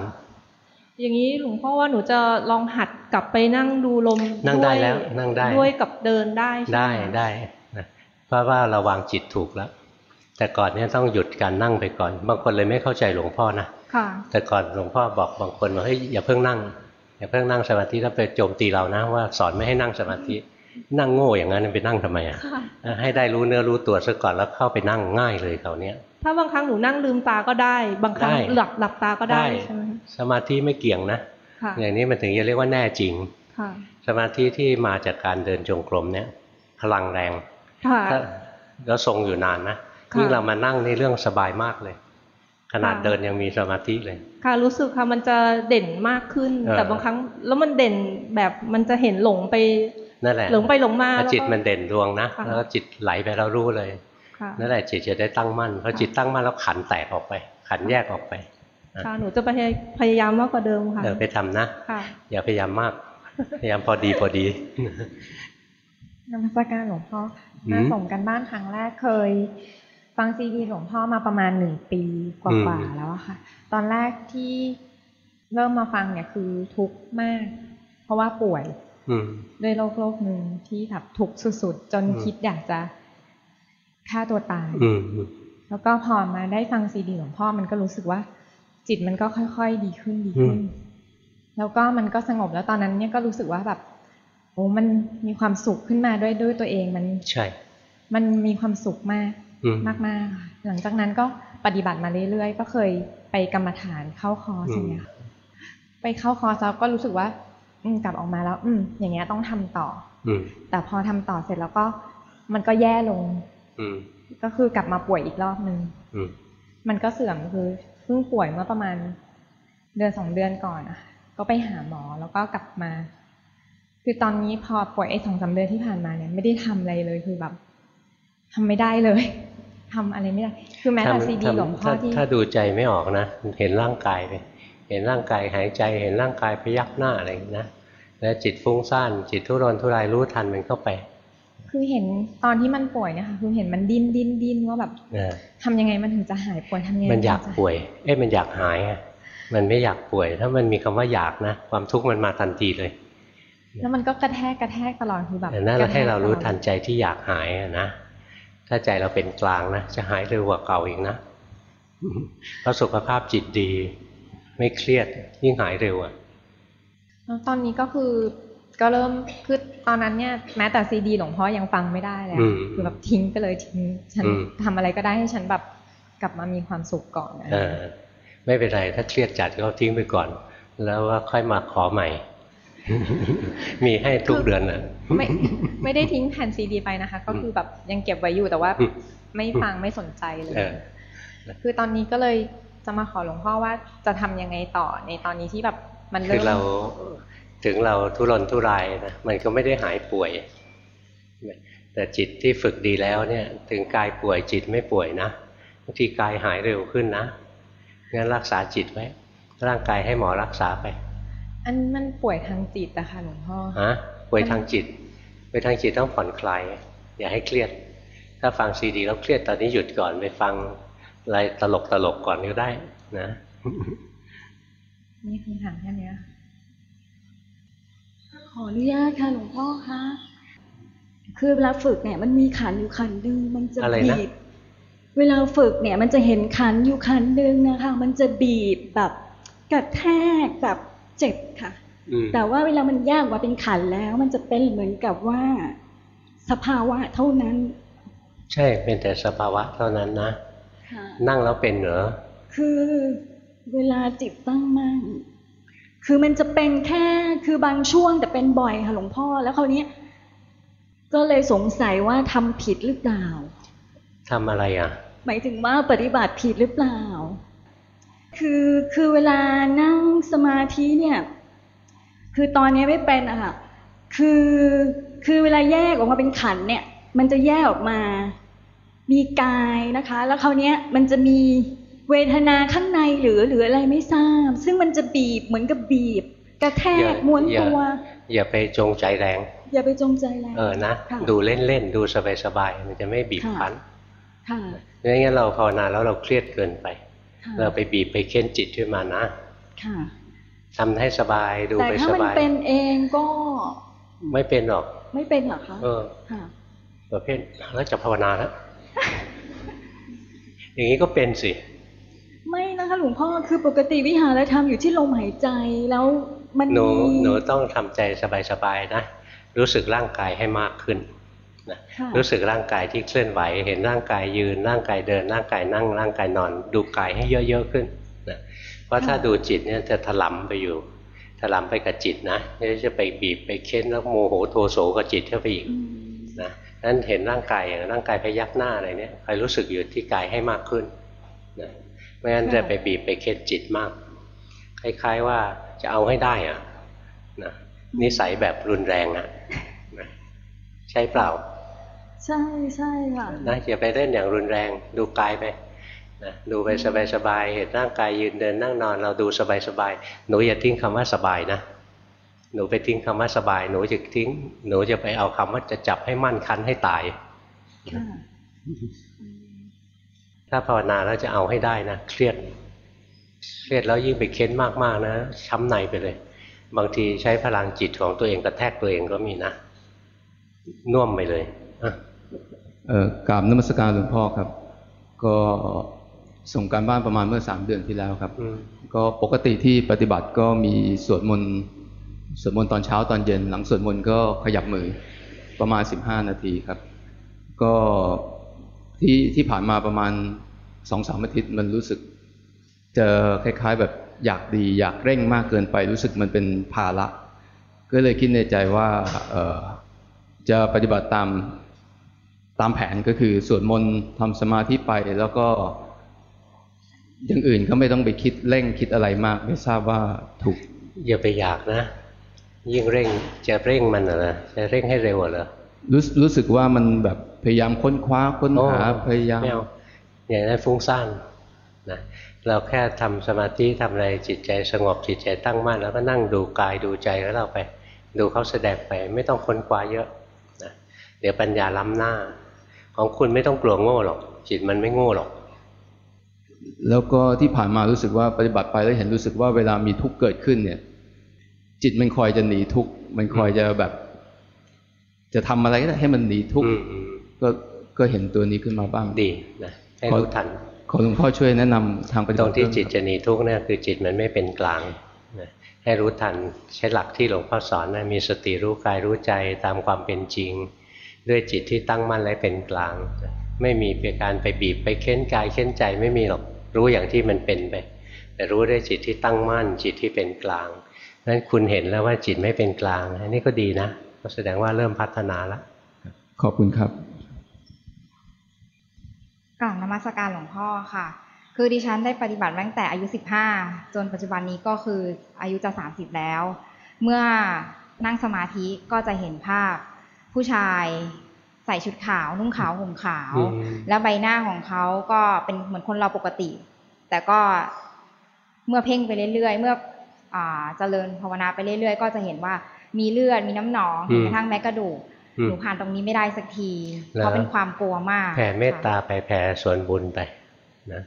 อย่างนี้หลวงพ่อว่าหนูจะลองหัดกลับไปนั่งดูลมนั่งได้วยแล้ว นั่งได้ด้วยกับเดินได้ใช่หมได้ได้นะเพราะว่าเราวางจิตถูกแล้ว แต่ก่อนเนี้ต้องหยุดการนั่งไปก่อน บางคนเลยไม่เข้าใจหลวงพ่อนะค่ะแต่ก่อนหลวงพ่อบอกบางคนว่าเฮ้ยอย่าเพิ่งนั่งอย่าเพิ่งนั่งสมาธิแล้วไปโจมตีเรานะ ว่าสอนไม่ให้นั่งสมาธินั่งโง่อย่างนั้นไปนั่งทำไมอะค่ะให้ได้รู้เนื้อรู้ตัวซะก่อนแล้วเข้าไปนั่งง่ายเลยคราวเนี้ย ถ้าบางครั้งหนูนั่งลืมตาก็ได้ บางครั้งได้หลับหลับตาก็ได้ใช่ไหมสมาธิไม่เกี่ยงนะค่ะอย่างนี้มันถึงจะเรียกว่าแน่จริงค่ะสมาธิที่มาจากการเดินจงกรมเนี่ยพลังแรงค่ะถ้าแล้วทรงอยู่นานนะค่ะยิ่งเรามานั่งในเรื่องสบายมากเลย ขนาดค่ะเดินยังมีสมาธิเลย ค่ะรู้สึกค่ะมันจะเด่นมากขึ้นเออแต่บางครั้งแล้วมันเด่นแบบมันจะเห็นหลงไปนั่นแหละหลงไปหลงมาถ้าแล้วจิตก็มันเด่นดวงนะค่ะแล้วก็จิตไหลไปเรารู้เลยค่ะ นั่นแหละจิตจะได้ตั้งมั่นพอค่ะจิตตั้งมั่นแล้วขันแตกออกไป ขันแยกออกไปค่ะหนูจะพยายพยายามมากกว่าเดิมค่ะเออไปทำนะค่ะอย่าพยายามมาก พยายามพอดีพอดีนมัสการหลวงพ่ออืมมาส่งกันบ้านครั้งแรกเคย ฟังซีดีหลวงพ่อมาประมาณหนึ่งปีกว่าๆแล้วอะค่ะ ตอนแรกที่เริ่มมาฟังเนี่ยคือทุกข์มาก เพราะว่าป่วยอืมด้วยโรคโรคหนึ่งที่แบบทุกข์สุดๆ จนอืมคิดอยากจะ ฆ่าตัวตายอืมอืมแล้วก็พอมาได้ฟังซีดีหลวงพ่อมันก็รู้สึกว่า จิตมันก็ค่อย ๆ ดีขึ้นดีขึ้น แล้วก็มันก็สงบแล้วตอนนั้นเนี่ยก็รู้สึกว่าแบบโอ้มันมีความสุขขึ้นมาด้วยด้วยตัวเองมันใช่ มันมีความสุขมากอืมมากๆค่ะหลังจากนั้นก็ปฏิบัติมาเรื่อยๆ ก็เคยไปกรรมฐานเข้าคอร์สอืมอย่างเงี้ยค่ะไปเข้าคอร์สแล้วก็รู้สึกว่า อืมกลับออกมาแล้ว อืมอย่างเงี้ยต้องทำต่อ อืมแต่พอทำต่อเสร็จแล้วก็มันก็แย่ลงอืม ก็คือกลับมาป่วยอีกรอบนึงอืมมันก็เสื่อมคือเพิ่งป่วยเมื่อประมาณเดือนสองเดือนก่อนอะก็ไปหาหมอแล้วก็กลับมา คือตอนนี้พอป่วยไอ้สองสามเดือนที่ผ่านมาเนี่ยไม่ได้ทำอะไรเลยคือแบบทำไม่ได้เลยทำอะไรไม่ได้ คือแม้แต่ทำซีดีทำหลวงพ่อถ้าที่ถ้าดูใจไม่ออกนะเห็นร่างกายไปเห็นร่างกายหายใจ เห็นร่างกายพยักหน้าอะไรอย่างนี้นะแล้วจิตฟุ้งซ่านจิตทุรนทุรายรู้ทันมันเข้าไป คือเห็นตอนที่มันป่วยเนี่ยค่ะคือเห็นมันดิ้นดิ้นดิ้นว่าแบบเออทำยังไงมันถึงจะหายป่วยทำยังไงมันอยากถึงจะป่วย เอ๊ะมันอยากหายอะมันไม่อยากป่วย ถ้ามันมีคำว่าอยากนะ ความทุกข์มันมาทันทีเลย แล้วมันก็กระแทกกระแทกตลอดคือแบบแต่นั่นเราให้เรารู้ทันกะแทกตลอดใจที่อยากหายอะนะถ้าใจเราเป็นกลางนะจะหายเร็วกว่าเก่าอีกนะเพราะสุขภาพจิตดี ไม่เครียดยิ่งหายเร็วอะแล้วตอนนี้ก็คือ ก็เริ่มคือตอนนั้นเนี่ยแม้แต่ซีดีหลวงพ่อยังฟังไม่ได้เลยอือะมคือแบบทิ้งไปเลยทิ้งฉันอืมทำอะไรก็ได้ให้ฉันแบบกลับมามีความสุขก่อนนะเออไม่เป็นไรถ้าเครียดจัดก็ทิ้งไปก่อน แล้วว่าค่อยมาขอใหม่ มีให้ทุกเดือนนะไม่ไม่ได้ทิ้งแผ่นซีดีไปนะคะ ก็คือแบบยังเก็บไว้อยู่แต่ว่าอืมไม่ฟังไม่สนใจเลยเออคือตอนนี้ก็เลยจะมาขอหลวงพ่อว่าจะทำยังไงต่อในตอนนี้ที่แบบมันคืเริ่อมเรา ถึงเราทุรนทุรายนะมันก็ไม่ได้หายป่วย แต่จิตที่ฝึกดีแล้วเนี่ยถึงกายป่วยจิตไม่ป่วยนะบางทีกายหายเร็วขึ้นนะงั้นรักษาจิตไว้ ร่างกายให้หมอรักษาไป อันมันป่วยทางจิตอะค่ะหลวงพ่อฮะป่วยทางจิตป่วยทางจิตต้องผ่อนคลายอย่าให้เครียด ถ้าฟังซีดีแล้วเครียดตอนนี้หยุดก่อนไปฟังอะไรตลกตลกๆก่อนก็ได้นะ นี่คำถามแค่เนี้ยข ออนุญาตค่ะหลวงพ่อคะคือเวลาฝึกเนี่ยมันมีขันอยู่ขันหนึ่งมันจะอะไรนะ บีบเวลาฝึกเนี่ยมันจะเห็นขันอยู่ขันหนึ่งนะคะ มันจะบีบแบบกระแทกแบบเจ็บค่ะ อืมแต่ว่าเวลามันย่างกว่าเป็นขันแล้ว มันจะเป็นเหมือนกับว่า สภาวะเท่านั้นใช่เป็นแต่สภาวะเท่านั้นนะ ค่ะ นั่งแล้วเป็นเหรอ คือเวลาจิตตั้งมั่น คือมันจะเป็นแค่คือบางช่วงแต่เป็นบ่อยค่ะหลวงพ่อ แล้วคราวเนี้ยก็เลยสงสัยว่าทำผิดหรือเปล่าทำอะไรอะ หมายถึงว่าปฏิบัติผิดหรือเปล่า คือคือเวลานั่งสมาธิเนี่ย คือตอนนี้ไม่เป็นอะค่ะคือคือเวลาแยกออกมาเป็นขันธ์เนี่ย มันจะแยกออกมา มีกายนะคะ แล้วคราวเนี้ยมันจะมี เวทนาข้างในหรือหรืออะไรไม่ทราบ ซึ่งมันจะบีบเหมือนกับบีบ กระแทอย่ากม้วนอย่าตัว อย่าไปจงใจแรง อย่าไปจงใจแรงเออนะค่ะดูเล่นๆดูสบายๆมันจะไม่บีบค่ะคั้นค่ะไม่งั้นเราภาวนาแล้วเราเครียดเกินไปค่ะเราไปบีบไปเค้นจิตขึ้นมานะ ค่ะทำให้สบายดูแต่ไปถ้าสมันบายเป็นเองก็ ไม่เป็นหรอก ไม่เป็นเหรอคะเออค่ะประเภทแล้วจะภาวนาแล้วอย่างนี้ก็เป็นสิ ไม่นะคะหลวงพ่อคือปกติวิหารธรรมอยู่ที่ลมหายใจแล้วมันหนูมีหนูต้องทำใจสบายๆนะรู้สึกร่างกายให้มากขึ้นนะค่ะรู้สึกร่างกายที่เคลื่อนไหว เห็นร่างกายยืน ร่างกายเดิน ร่างกายนั่ง ร่างกายนอน ดูกายให้เยอะๆขึ้นนะเพราะถ้าดูจิตเนี่ยจะถลำไปอยู่ ถลำไปกับจิตนะไม่ได้จะไปบีบไปเค้นแล้วโมโหโทโสกับจิตเข้าไปอีกอืมนะนั้นเห็นร่างกายอย่างร่างกายพยักหน้าอะไรเนี่ยคอยรู้สึกอยู่ที่กายให้มากขึ้นนะ ไม่งั้นจะไปบีบไปเค้นจิตมาก คล้ายๆว่าจะเอาให้ได้อะนะนิสัยแบบรุนแรงอะนะใช่เปล่า ใช่ใช่ค่ะนะอย่าไปเล่นอย่างรุนแรง ดูกายไปนะดูไปสบายๆเห็นร่างกายยืนเดินนั่งนอนเราดูสบายๆหนูอย่าทิ้งคำว่าสบายนะหนูไปทิ้งคำว่าสบาย หนูจะทิ้ง หนูจะไปเอาคำว่าจะจับให้มั่นคันให้ตายค่ะ ถ้าภาวนาแล้วจะเอาให้ได้นะเครียด เครียดแล้วยิ่งไปเค้นมากๆนะช้ำในไปเลย บางทีใช้พลังจิตของตัวเองกระแทกตัวเองก็มีนะน่วมไปเลยอะเอ่อกราบนมัสการหลวงพ่อครับ ก็ส่งการบ้านประมาณเมื่อสามเดือนที่แล้วครับอืมก็ปกติที่ปฏิบัติก็มีสวดมนต์สวดมนต์ตอนเช้าตอนเย็น หลังสวดมนต์ก็ขยับมือประมาณ15นาทีครับ ก็ ที่ที่ผ่านมาประมาณสองสามอาทิตย์มันรู้สึก เจอคล้าย ๆ แบบอยากดีอยากเร่งมากเกินไปรู้สึกมันเป็นภาระก็เลยคิดในใจว่าเอ่อจะปฏิบัติตามตามแผนก็คือสวดมนต์ทำสมาธิไปแล้วก็ อย่างอื่นก็ไม่ต้องไปคิดเร่งคิดอะไรมาก ไม่ทราบว่าถูก อย่าไปอยากนะ ยิ่งเร่งจะเร่งมันเหรอจะเร่งให้เร็วเหรอรู้รู้สึกว่ามันแบบ พยายามค้นคว้าค้นหาโอ้พยายามไม่เอาอย่างนั้นฟุ้งซ่านนะเราแค่ทำสมาธิทำอะไรจิตใจสงบจิตใจตั้งมั่นแล้วก็นั่งดูกายดูใจแล้วเราไป ดูเขาแสดงไป ไม่ต้องค้นคว้าเยอะนะเดี๋ยวปัญญาล้ำหน้า ของคุณไม่ต้องกลัวโง่หรอก จิตมันไม่โง่หรอก แล้วก็ที่ผ่านมารู้สึกว่าปฏิบัติไปแล้วเห็นรู้สึกว่าเวลามีทุกข์เกิดขึ้นเนี่ย จิตมันคอยจะหนีทุกข์มันคอยจะแบบ จะทำอะไรก็ได้ให้มันหนีทุกข์อืมอืม ก็ก็เห็นตัวนี้ขึ้นมาบ้างดีนะให้รู้ทันขอหลวงพ่อช่วยแนะนำทางปฏิตบัรติงที่เพิ่มจิตครับจะหนีทุกข์เนี่ยคือจิตมันไม่เป็นกลางนะให้รู้ทันใช้หลักที่หลวงพ่อสอนนะมีสติรู้กายรู้ใจตามความเป็นจริง ด้วยจิตที่ตั้งมั่นและเป็นกลางนะไม่มีเพียการไปบีบไปเค้นกายเค้นใจไม่มีหรอกรู้อย่างที่มันเป็นไปแต่รู้ด้วยจิตที่ตั้งมั่น จิตที่เป็นกลางนั้นคุณเห็นแล้วว่าจิตไม่เป็นกลางอันนี้ก็ดีนะก็แสดงว่าเริ่มพัฒนาแล้วขอบคุณครับ กล่าวนมัสการหลวงพ่อค่ะ คือดิฉันได้ปฏิบัติมาตั้งแต่อายุ 15 จนปัจจุบันนี้ก็คืออายุจะ 30 แล้ว เมื่อนั่งสมาธิก็จะเห็นภาพ ผู้ชายใส่ชุดขาว นุ่งขาวห่มขาวอืมแล้วใบหน้าของเขาก็เป็นเหมือนคนเราปกติ แต่ก็เมื่อเพ่งไปเรื่อยๆ เมื่ออ่าเจริญภาวนาไปเรื่อยๆ ก็จะเห็นว่ามีเลือดมีน้ำหนองอืมเห็นกระทั่งแม้กระดูกอืม หนูผ่านตรงนี้ไม่ได้สักทีแล้วเพราะเป็นความกลัวมาก แผ่เมตตาค่ะไปแผ่ส่วนบุญไปนะ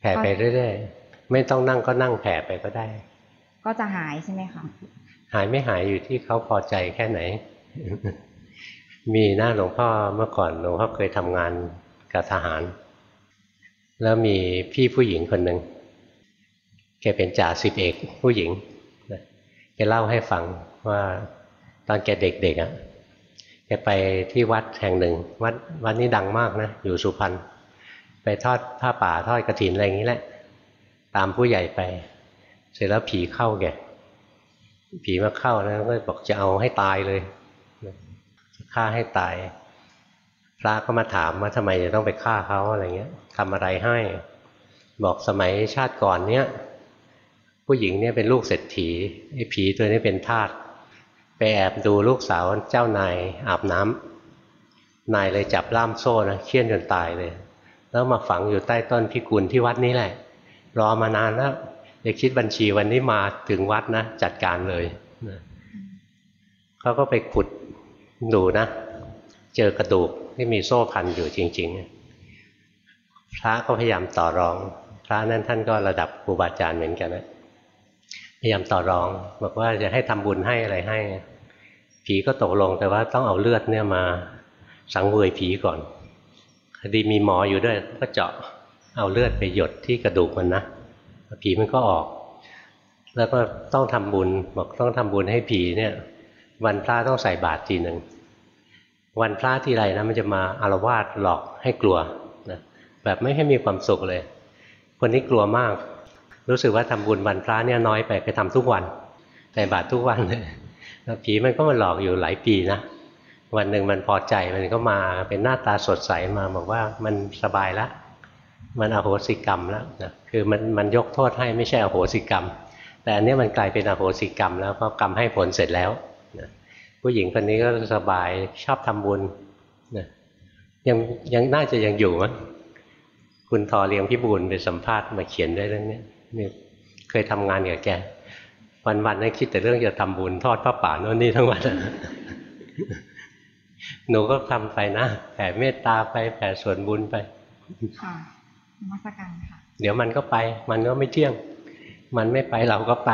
แผ่ไปเรื่อยๆไม่ต้องนั่งก็นั่งแผ่ไปก็ได้ ก็จะหายใช่ไหมคะหายไม่หายอยู่ที่เขาพอใจแค่ไหน มีหน้าหลวงพ่อเมื่อก่อนหลวงพ่อเคยทำงานกับทหาร แล้วมีพี่ผู้หญิงคนหนึ่งแกเป็นจ่าสิบเอกผู้หญิงนะแกเล่าให้ฟังว่าตอนแกเด็กๆอะ แกไปที่วัดแห่งหนึ่ง วัดวัดนี้ดังมากนะ อยู่สุพรรณไปทอดผ้าป่าทอดกระถินอะไรอย่างนี้แหละ ตามผู้ใหญ่ไป เสร็จแล้วผีเข้าแกผีมาเข้าแล้วก็บอกจะเอาให้ตายเลยจะฆ่าให้ตาย พระก็มาถามว่าทำไมจะต้องไปฆ่าเขาอะไรเงี้ยทำอะไรให้ บอกสมัยชาติก่อนเนี้ยผู้หญิงเนี่ยเป็นลูกเศรษฐีไอ้ผีตัวนี้เป็นทาส ไปแอบดูลูกสาวเจ้านายอาบน้ำนายเลยจับล่ามโซ่นะเคี่ยนจนตายเลย แล้วมาฝังอยู่ใต้ต้นพิกุลที่วัดนี้แหละ รอมานานแล้วจะคิดบัญชีวันนี้มาถึงวัดนะ จัดการเลยเขาก็ไปขุดดูนะ เจอกระดูกที่มีโซ่พันอยู่จริง ๆ พระก็พยายามต่อรอง พระนั่นท่านก็ระดับครูบาอาจารย์เหมือนกันนะ ยายามต่อรอง บอกว่าจะให้ทำบุญให้อะไรให้ผีก็ตกลงแต่ว่าต้องเอาเลือดเนี่ยมาสังเวยผีก่อนคดีมีหมออยู่ด้วยก็เจาะเอาเลือดไปหยดที่กระดูกมันนะผีมันก็ออก แล้วก็ต้องทำบุญบอกต้องทำบุญให้ผีเนี่ย วันพระต้องใส่บาตรทีหนึ่งวันพระที่ไรนะมันจะมาอารวาสหลอกให้กลัวนะแบบไม่ให้มีความสุขเลย คนนี้กลัวมาก รู้สึกว่าทำบุญวันพระเนี่ยน้อยไปไปทำทุกวันใส่บาตรทุกวันเลยแล้วผีมันก็มาหลอกอยู่หลายปีนะวันหนึ่งมันพอใจมันก็มาเป็นหน้าตาสดใสมาบอกว่ามันสบายแล้วมันอโหสิกรรมแล้วนะคือมันมันยกโทษให้ไม่ใช่อโหสิกรรม แต่อันนี้มันกลายเป็นอโหสิกรรม แล้วเพราะกรรมให้ผลเสร็จแล้วนะผู้หญิงคนนี้ก็สบายชอบทำบุญนะยังยังน่าจะยังอยู่มั้งคุณทอเลียงพิบูลไปสัมภาษณ์มาเขียนได้เรื่องนี้ นี่เคยทำงานกับแกวันๆนั่นคิดแต่เรื่องจะทำบุญทอดพระป่าโน่นนี่ทั้งวันหนูก็ทำไปนะแผ่เมตตาไปแผ่ส่วนบุญไปค่ะนมัสการค่ะ เดี๋ยวมันก็ไป มันก็ไม่เที่ยง มันไม่ไปเราก็ไป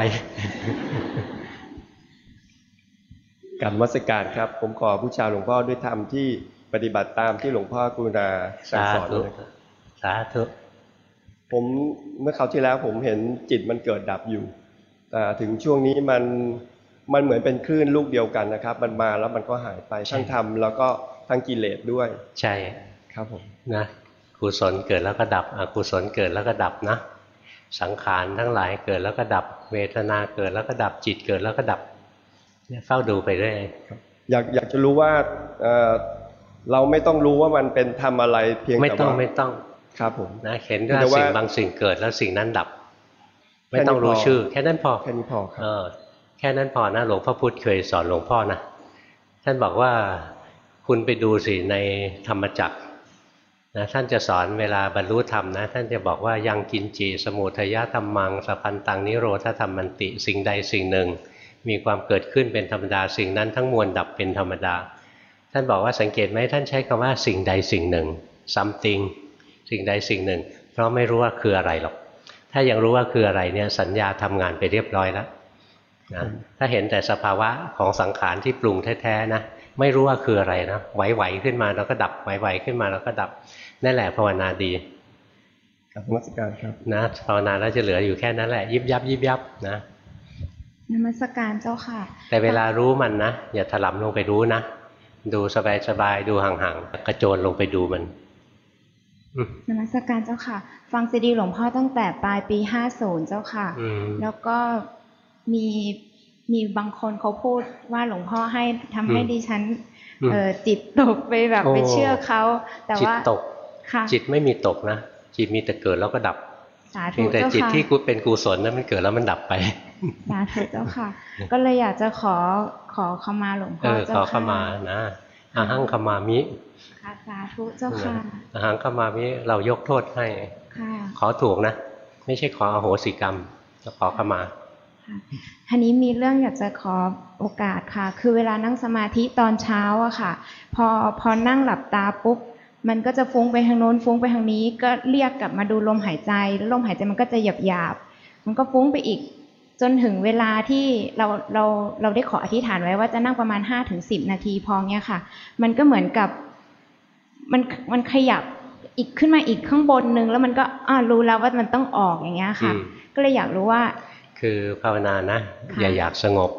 การวัสการครับ ผมขอบูชาหลวงพ่อด้วยธรรมที่ปฏิบัติตามที่หลวงพ่อกรุณาสั่งสอนเลยครับสาธุ ผมเมื่อคราวที่แล้วผมเห็นจิตมันเกิดดับอยู่แต่ถึงช่วงนี้มันมันเหมือนเป็นคลื่นลูกเดียวกันนะครับ มันมาแล้วมันก็หายไปทั้งธรรมแล้วก็ทั้งกิเลสด้วย ใช่ครับผมนะกุศลเกิดแล้วก็ดับอกุศลเกิดแล้วก็ดับนะ สังขารทั้งหลายเกิดแล้วก็ดับ เวทนาเกิดแล้วก็ดับจิตเกิดแล้วก็ดับเนี่ยเฝ้าดูไปเรื่อยอยากอยากจะรู้ว่าเอ่อเราไม่ต้องรู้ว่ามันเป็นทำอะไรเพียงไม่แต่ต้องว่าไม่ต้อง ครับผมนะเห็นว่าแต่ว่าสิ่งบางสิ่งเกิดแล้วสิ่งนั้นดับ ไม่ต้องแค่นี้รู้พอชื่อ แค่นั้นพอแค่นี้พอครับเออแค่นั้นพอนะหลวงพ่อพุธเคยสอนหลวงพ่อนะท่านบอกว่าคุณไปดูสิในธรรมจักรนะท่านจะสอนเวลาบรรลุธรรมนะ ท่านจะบอกว่ายังกินจีสมุทยธรรมังสพันตังนิโรธธรรมมันติสิ่งใดสิ่งหนึ่ง มีความเกิดขึ้นเป็นธรรมดาสิ่งนั้นทั้งมวลดับเป็นธรรมดา ท่านบอกว่าสังเกตไหมท่านใช้คำว่าสิ่งใดสิ่งหนึ่ง something สิ่งใดสิ่งหนึ่ง เพราะไม่รู้ว่าคืออะไรหรอก ถ้ายังรู้ว่าคืออะไรเนี่ยสัญญาทำงานไปเรียบร้อยแล้วนะถ้าเห็นแต่สภาวะของสังขารที่ปรุงแท้ๆนะไม่รู้ว่าคืออะไรนะไหวๆขึ้นมาแล้วก็ดับไหวๆขึ้นมาแล้วก็ดับนั่นแหละภาวนาดีครับนมัสการครับนะภาวนาแล้วจะเหลืออยู่แค่นั้นแหละ ยิบยับยิบยับนะนมัสการเจ้าค่ะ แต่เวลารู้มันนะอย่าถลำลงไปรู้นะดูสบายๆดูห่างๆกระโจนลงไปดูมัน นมัสการเจ้าค่ะ ฟังซีดีหลวงพ่อตั้งแต่ปลายปีห้าศูนย์เจ้าค่ะอืมแล้วก็มีมีบางคนเขาพูดว่าหลวงพ่อให้ทำให้อืมดิฉันอืมเออจิตตกไปแบบโอ้ไปเชื่อเขาแต่จิตว่าตกค่ะจิตไม่มีตกนะ จิตมีแต่เกิดแล้วก็ดับสาเพีธุยงแต่เจ้าจิตค่ะที่กูเป็นกุศลนั้นมันเกิดแล้วมันดับไปสาธุเจ้าค่ะ ก็เลยอยากจะขอขอขมาหลวงเอพ่ออเจ้าขอค่ะขมานะอาหังขมามิ ค่ะสาธุเจ้าค่ะอาหังขมามิเรายกโทษให้ค่ะขอถูกนะ ไม่ใช่ขออโหสิกรรมขอขมาทีนี้มีเรื่องอยากจะขอโอกาสค่ะ คือเวลานั่งสมาธิตอนเช้าอะค่ะ พอพอนั่งหลับตาปุ๊บมันก็จะฟุ้งไปทางโน้นฟุ้งไปทางนี้ก็เรียกกลับมาดูลมหายใจแล้วลมหายใจมันก็จะหยาบหยาบๆมันก็ฟุ้งไปอีก จนถึงเวลาที่เราเราเราได้ขออธิษฐานไว้ว่าจะนั่งประมาณห้าถึงสิบนาทีพอเนี้ยค่ะ มันก็เหมือนกับ มันมันขยับอีกขึ้นมาอีกข้างบนนึงแล้วมันก็อ่ารู้แล้วว่ามันต้องออกอย่างเงี้ยค่ะอืมก็เลยอยากรู้ว่า คือภาวนานะค่ะอย่าอยากสงบ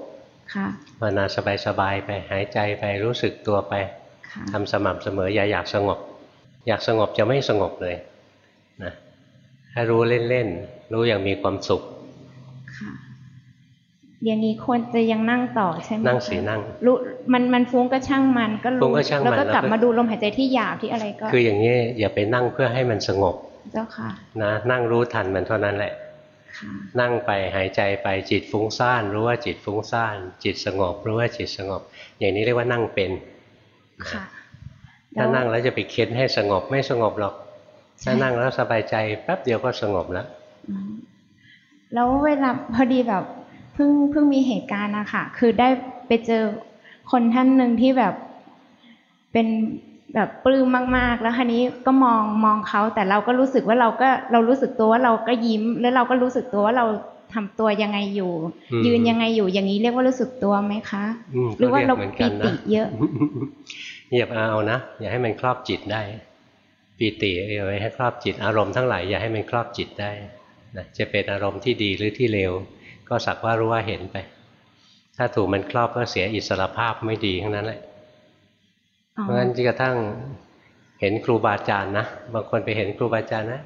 ค่ะภาวนาสบายๆไปหายใจไปรู้สึกตัวไปค่ะทำสม่ำเสมอ อย่าอยากสงบ อยากสงบจะไม่สงบเลยนะถ้ารู้เล่นๆรู้อย่างมีความสุข ค่ะอย่างนี้ควรจะยังนั่งต่อใช่ไหมนั่งคะสีนั่งรู้มันมันฟุ้งก็ช่างมันก็ฟุ้รู้งก็ช่างมันแล้วก็แล้วกลับก็มาดูลมหายใจที่หยาบที่อะไรก็ คืออย่างนี้อย่าไปนั่งเพื่อให้มันสงบเจ้าค่ะนะนั่งรู้ทันมันเท่านั้นแหละค่ะนั่งไปหายใจไปจิตฟุ้งซ่าน รู้ว่าจิตฟุ้งซ่าน จิตสงบ รู้ว่าจิตสงบ อย่างนี้เรียกว่านั่งเป็นค่ะถ้านั่งแล้วจะไปเค้นให้สงบไม่สงบหรอก ถ้านั่งแล้วสบายใจแป๊บเดียวก็สงบแล้วอืมแล้วเวลาพอดีแบบ เพิ่งเพิ่งมีเหตุการณ์นะคะคือได้ไปเจอคนท่านหนึ่งที่แบบเป็นแบบปลื้มมาก ๆ แล้วคันนี้ก็มองมองเขาแต่เราก็รู้สึกว่าเราก็เรารู้สึกตัวว่าเราก็ยิ้ม แล้วเราก็รู้สึกตัวว่าเราทำตัวยังไงอยู่อืมยืนยังไงอยู่อย่างนี้เรียกว่ารู้สึกตัวไหมคะอืมหรือว่าเราก็ยกหมือนปิกันตินะเยอะอย่าเอานะอย่าให้มันครอบจิตได้ปีติเอาไว้ให้ครอบจิตอารมณ์ทั้งหลายอย่าให้มันครอบจิตได้นะจะเป็นอารมณ์ที่ดีหรือที่เลว ก็สักว่ารู้ว่าเห็นไป ถ้าถูกมันครอบก็เสียอิสรภาพไม่ดีทั้งนั้นแหละอ๋อเพราะฉะนั้นที่กระทั่งเห็นครูบาอาจารย์นะบางคนไปเห็นครูบาอาจารย์นะ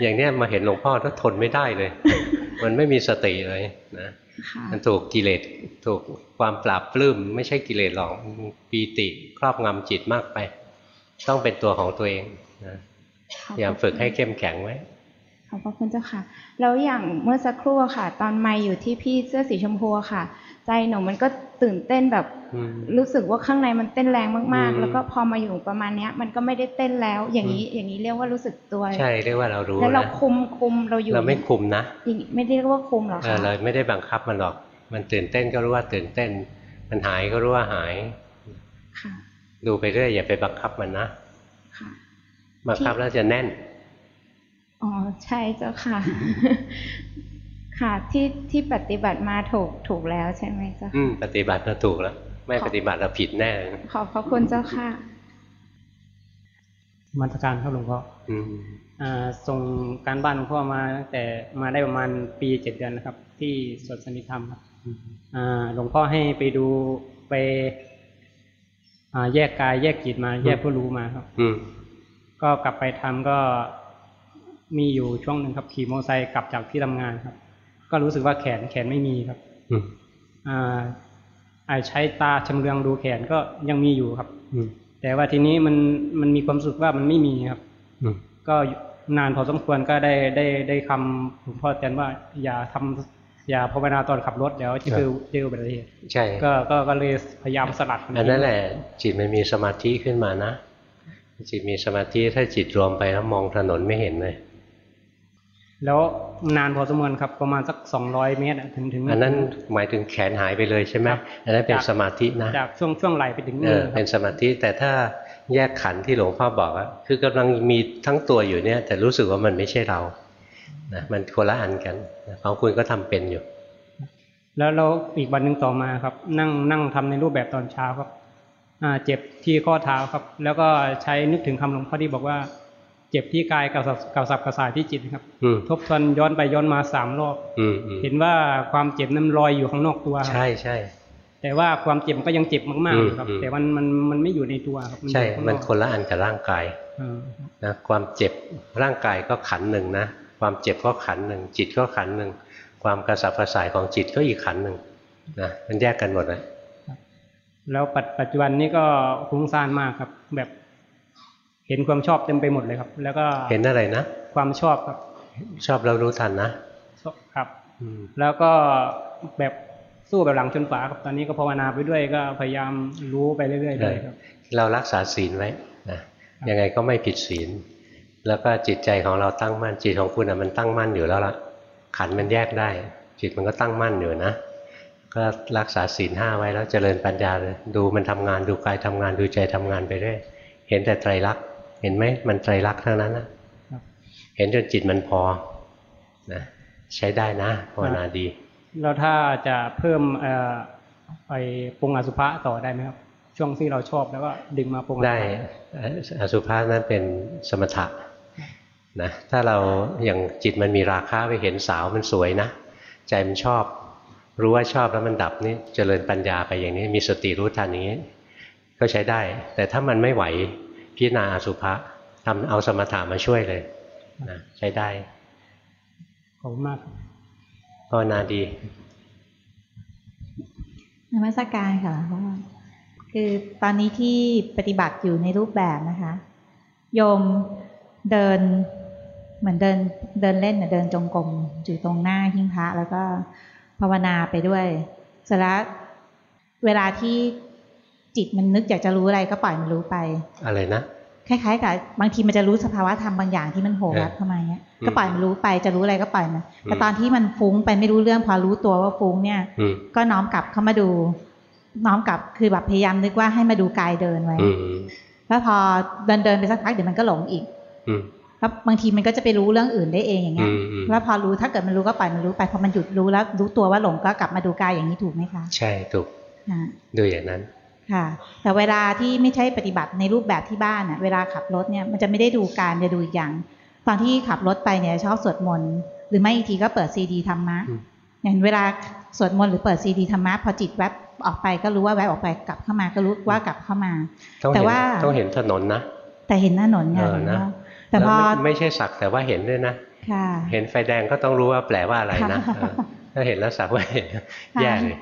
อย่างเนี้ยมาเห็นหลวงพ่อก็ทนไม่ได้เลย มันไม่มีสติเลยนะค่ะมันถูกกิเลสถูกความปราบปลื้มไม่ใช่กิเลสหรอกปีติครอบงำจิตมากไป ต้องเป็นตัวของตัวเองนะพยายามฝึกให้เข้มแข็งไว้ ขอบพระคุณเจ้าค่ะ แล้วอย่างเมื่อสักครู่อะค่ะ ตอนไม่อยู่ที่พี่เสื้อสีชมพูอะค่ะ ใจหนูมันก็ตื่นเต้นแบบอืมรู้สึกว่าข้างในมันเต้นแรงมากอืมๆแล้วก็พอมาอยู่ประมาณเนี้ย มันก็ไม่ได้เต้นแล้ว อย่างนี้อย่างนี้เรียกว่ารู้สึกตัว ใช่เรียกว่าเรารู้แล้วเรานะคุมคุมเราอยู่เราไม่คุมนะอย่างนี้ไม่ได้เรียกว่าคุมเหรอเอคะอเราไม่ได้บังคับมันหรอก มันตื่นเต้นก็รู้ว่าตื่นเต้น มันหายก็รู้ว่าหายค่ะดูไปเรื่อยอย่าไปบังคับมันนะค่ะบังคับแล้วจะแน่น อ๋อใช่เจ้าค่ะ ค่ะที่ที่ปฏิบัติมาถูกถูกแล้วใช่ไหมเจ้าอืค่ะมปฏิบัติเราถูกแล้ว ไม่ปฏิบัติเราผิดแน่ขอบพระคุณเจ้าค่ะมาตรการครับหลวงพ่ออืมอ่าส่งการบ้านหลวงพ่อมาตั้งแต่มาได้ประมาณปีเจ็ดเดือนนะครับ ที่สวนสนิธรรมครับอ่าหลวงพ่อให้ไปดูไปอ่าแยกกายแยกจิตมา แยกผู้รู้มาครับอืมก็กลับไปทำก็ มีอยู่ช่วงหนึ่งครับ ขี่มอเตอร์ไซค์กลับจากที่ทำงานครับ ก็รู้สึกว่าแขนแขนไม่มีครับอืมอ่าอ่าใช้ตาชำเลืองดูแขนก็ยังมีอยู่ครับอืมแต่ว่าทีนี้มันมันมีความรู้สึกว่ามันไม่มีครับอืมก็นานพอสมควรก็ได้ได้ได้คำหลวงพ่อเตือนว่าอย่าทำอย่าภาวนาตอนขับรถเดี๋ยวจะเจอเจออุบัติเหตุใช่ก็ก็ก็เลยพยายามสลัดมัอันนั้นแหละ จิตมันมีสมาธิขึ้นมานะจิตมีสมาธิถ้าจิตรวมไปแล้วมองถนนไม่เห็นเลย แล้วนานพอสมควรครับประมาณสักสองร้อยเมตรอะถึงถึงอันนั้นหมายถึงแขนหายไปเลยใช่ไหมอันนั้นเป็นสมาธินะจากช่วงช่วงไหลไปถึงเอมืออครัเป็บนสมาธิแต่ถ้าแยกขันธ์ที่หลวงพ่อบอกอะคือกำลังมีทั้งตัวอยู่เนี่ยแต่รู้สึกว่ามันไม่ใช่เรานะมันคนละอันกันของคุณก็ทำเป็นอยู่ แล้วเราอีกวันหนึ่งต่อมาครับ นั่งนั่งทำในรูปแบบตอนเช้าครับ อ่าเจ็บที่ข้อเท้าครับ แล้วก็ใช้นึกถึงคำหลวงพ่อที่บอกว่า เจ็บที่กายกับสับกับสับกระสายที่จิตครับอืมทบทวนย้อนไปย้อนมาสามรอบอืมอืมเห็นว่าความเจ็บนั้นลอยอยู่ข้างนอกตัวครับใช่ใช่แต่ว่าความเจ็บมันก็ยังเจ็บมากๆอยู่ครับอืมอืมแต่มันมันมันไม่อยู่ในตัวครับใช่อยู่ข้างมันอกคนละอันกับร่างกายอ่านะความเจ็บร่างกายก็ขันธ์หนึ่งนะความเจ็บก็ขันธ์หนึ่งจิตก็ขันธ์หนึ่งความกระสับกระส่ายของจิตก็อีกขันธ์หนึ่งนะมันแยกกันหมดเลยแล้วปัจปัจจุบันนี้ก็ฟุ้งซ่านมากครับ แบบ เห็นความชอบเต็มไปหมดเลยครับ แล้วก็เห็นอะไรนะ ความชอบครับ ชอบแล้วรู้ทันนะชอบครับอืมแล้วก็แบบสู้แบบหลังชนฝาครับตอนนี้ก็ภาวนาไปด้วยก็พยายามรู้ไปเรื่อยๆเลยครับ เรารักษาศีลไว้นะยังไงก็ไม่ผิดศีล แล้วก็จิตใจของเราตั้งมั่นจิตของคุณอะมันตั้งมั่นอยู่แล้วล่ะ ขันธ์มันแยกได้ จิตมันก็ตั้งมั่นอยู่นะก็รักษาศีลห้าไว้แล้วเจริญปัญญาเลยดูมันทำงานดูกายทำงานดูใจทำงานไปเรื่อยเห็นแต่ไตรลักษณ์ เห็นไหมมันไตรลักษณ์ทั้งนั้นนะครับเห็นจนจิตมันพอนะใช้ได้นะภาวนาดี แล้วถ้าจะเพิ่มเอ่อไปปรุงอสุภะต่อได้ไหมครับ ช่วงที่เราชอบแล้วก็ดึงมาปรุงอสุภะได้เอ่ออสุภะนั้นเป็นสมถะนะถ้าเราอย่างจิตมันมีราคะไปเห็นสาวมันสวยนะ ใจมันชอบ รู้ว่าชอบแล้วมันดับนี่เจริญปัญญาไปอย่างนี้ มีสติรู้ทันอย่างนี้ ก็ใช้ได้ แต่ถ้ามันไม่ไหว พิจารณาอสุภะทำเอาสมถะมาช่วยเลยนะใช้ได้ขอบคุณมากครับภาวนาดีนมัสการค่ะหลวงพ่อคือตอนนี้ที่ปฏิบัติอยู่ในรูปแบบนะคะ โยมเดินเหมือนเดินเดินเล่นน่ะเดินจงกรมอยู่ตรงหน้าหิ้งพระแล้วก็ภาวนาไปด้วยเสร็จแล้วเวลาที่ จิตมันนึกอยากจะรู้อะไรก็ปล่อยมันรู้ไป อะไรนะคล้ายๆกับบางทีมันจะรู้สภาวะธรรมบางอย่างที่มันโผล่รับเข้ามาเนี้ยอืมก็ปล่อยมันรู้ไปจะรู้อะไรก็ปล่อยมันแต่อืมตอนที่มันฟุ้งไปไม่รู้เรื่องพอรู้ตัวว่าฟุ้งเนี่ยอืมก็น้อมกลับเข้ามาดู น้อมกลับคือแบบพยายามนึกว่าให้มาดูกายเดินไว้อืมแล้วพอเดินเดินไปสักพักเดี๋ยวมันก็หลงอีกอืมแล้วบางทีมันก็จะไปรู้เรื่องอื่นได้เองอย่างเงี้ยอืมอืมแล้วพอรู้ถ้าเกิดมันรู้ก็ปล่อยมันรู้ไปพอมันหยุดรู้แล้วรู้ตัวว่าหลงก็กลับมาดูกายอย่างนี้ถูกไหมคะ ใช่ถูกอ่าดูอย่างนั้น ค่ะ แต่เวลาที่ไม่ใช่ปฏิบัติในรูปแบบที่บ้านอะเวลาขับรถเนี่ยมันจะไม่ได้ดูการจะดูอีกอย่าง ตอนที่ขับรถไปเนี่ยชอบสวดมนต์หรือไม่อีกทีก็เปิดซีดีธรรมะอืมอย่างเวลาสวดมนต์หรือเปิดซีดีธรรมะพอจิตแวบออกไปก็รู้ว่าแวบออกไปกลับเข้ามาก็รู้ว่ากลับเข้ามาต้องแต่เห็นว่าต้องเห็นถนนนะแต่เห็นหน้าหนนเอค่ะอหลวงนะพ่อแต่พอล้วไม่ไม่ใช่สักแต่ว่าเห็นด้วยนะค่ะเห็นไฟแดงก็ต้องรู้ว่าแปลว่าอะไรนะค่ะเออถ้าเห็นแล้วสักว่าเห็นค่ะแย่เลย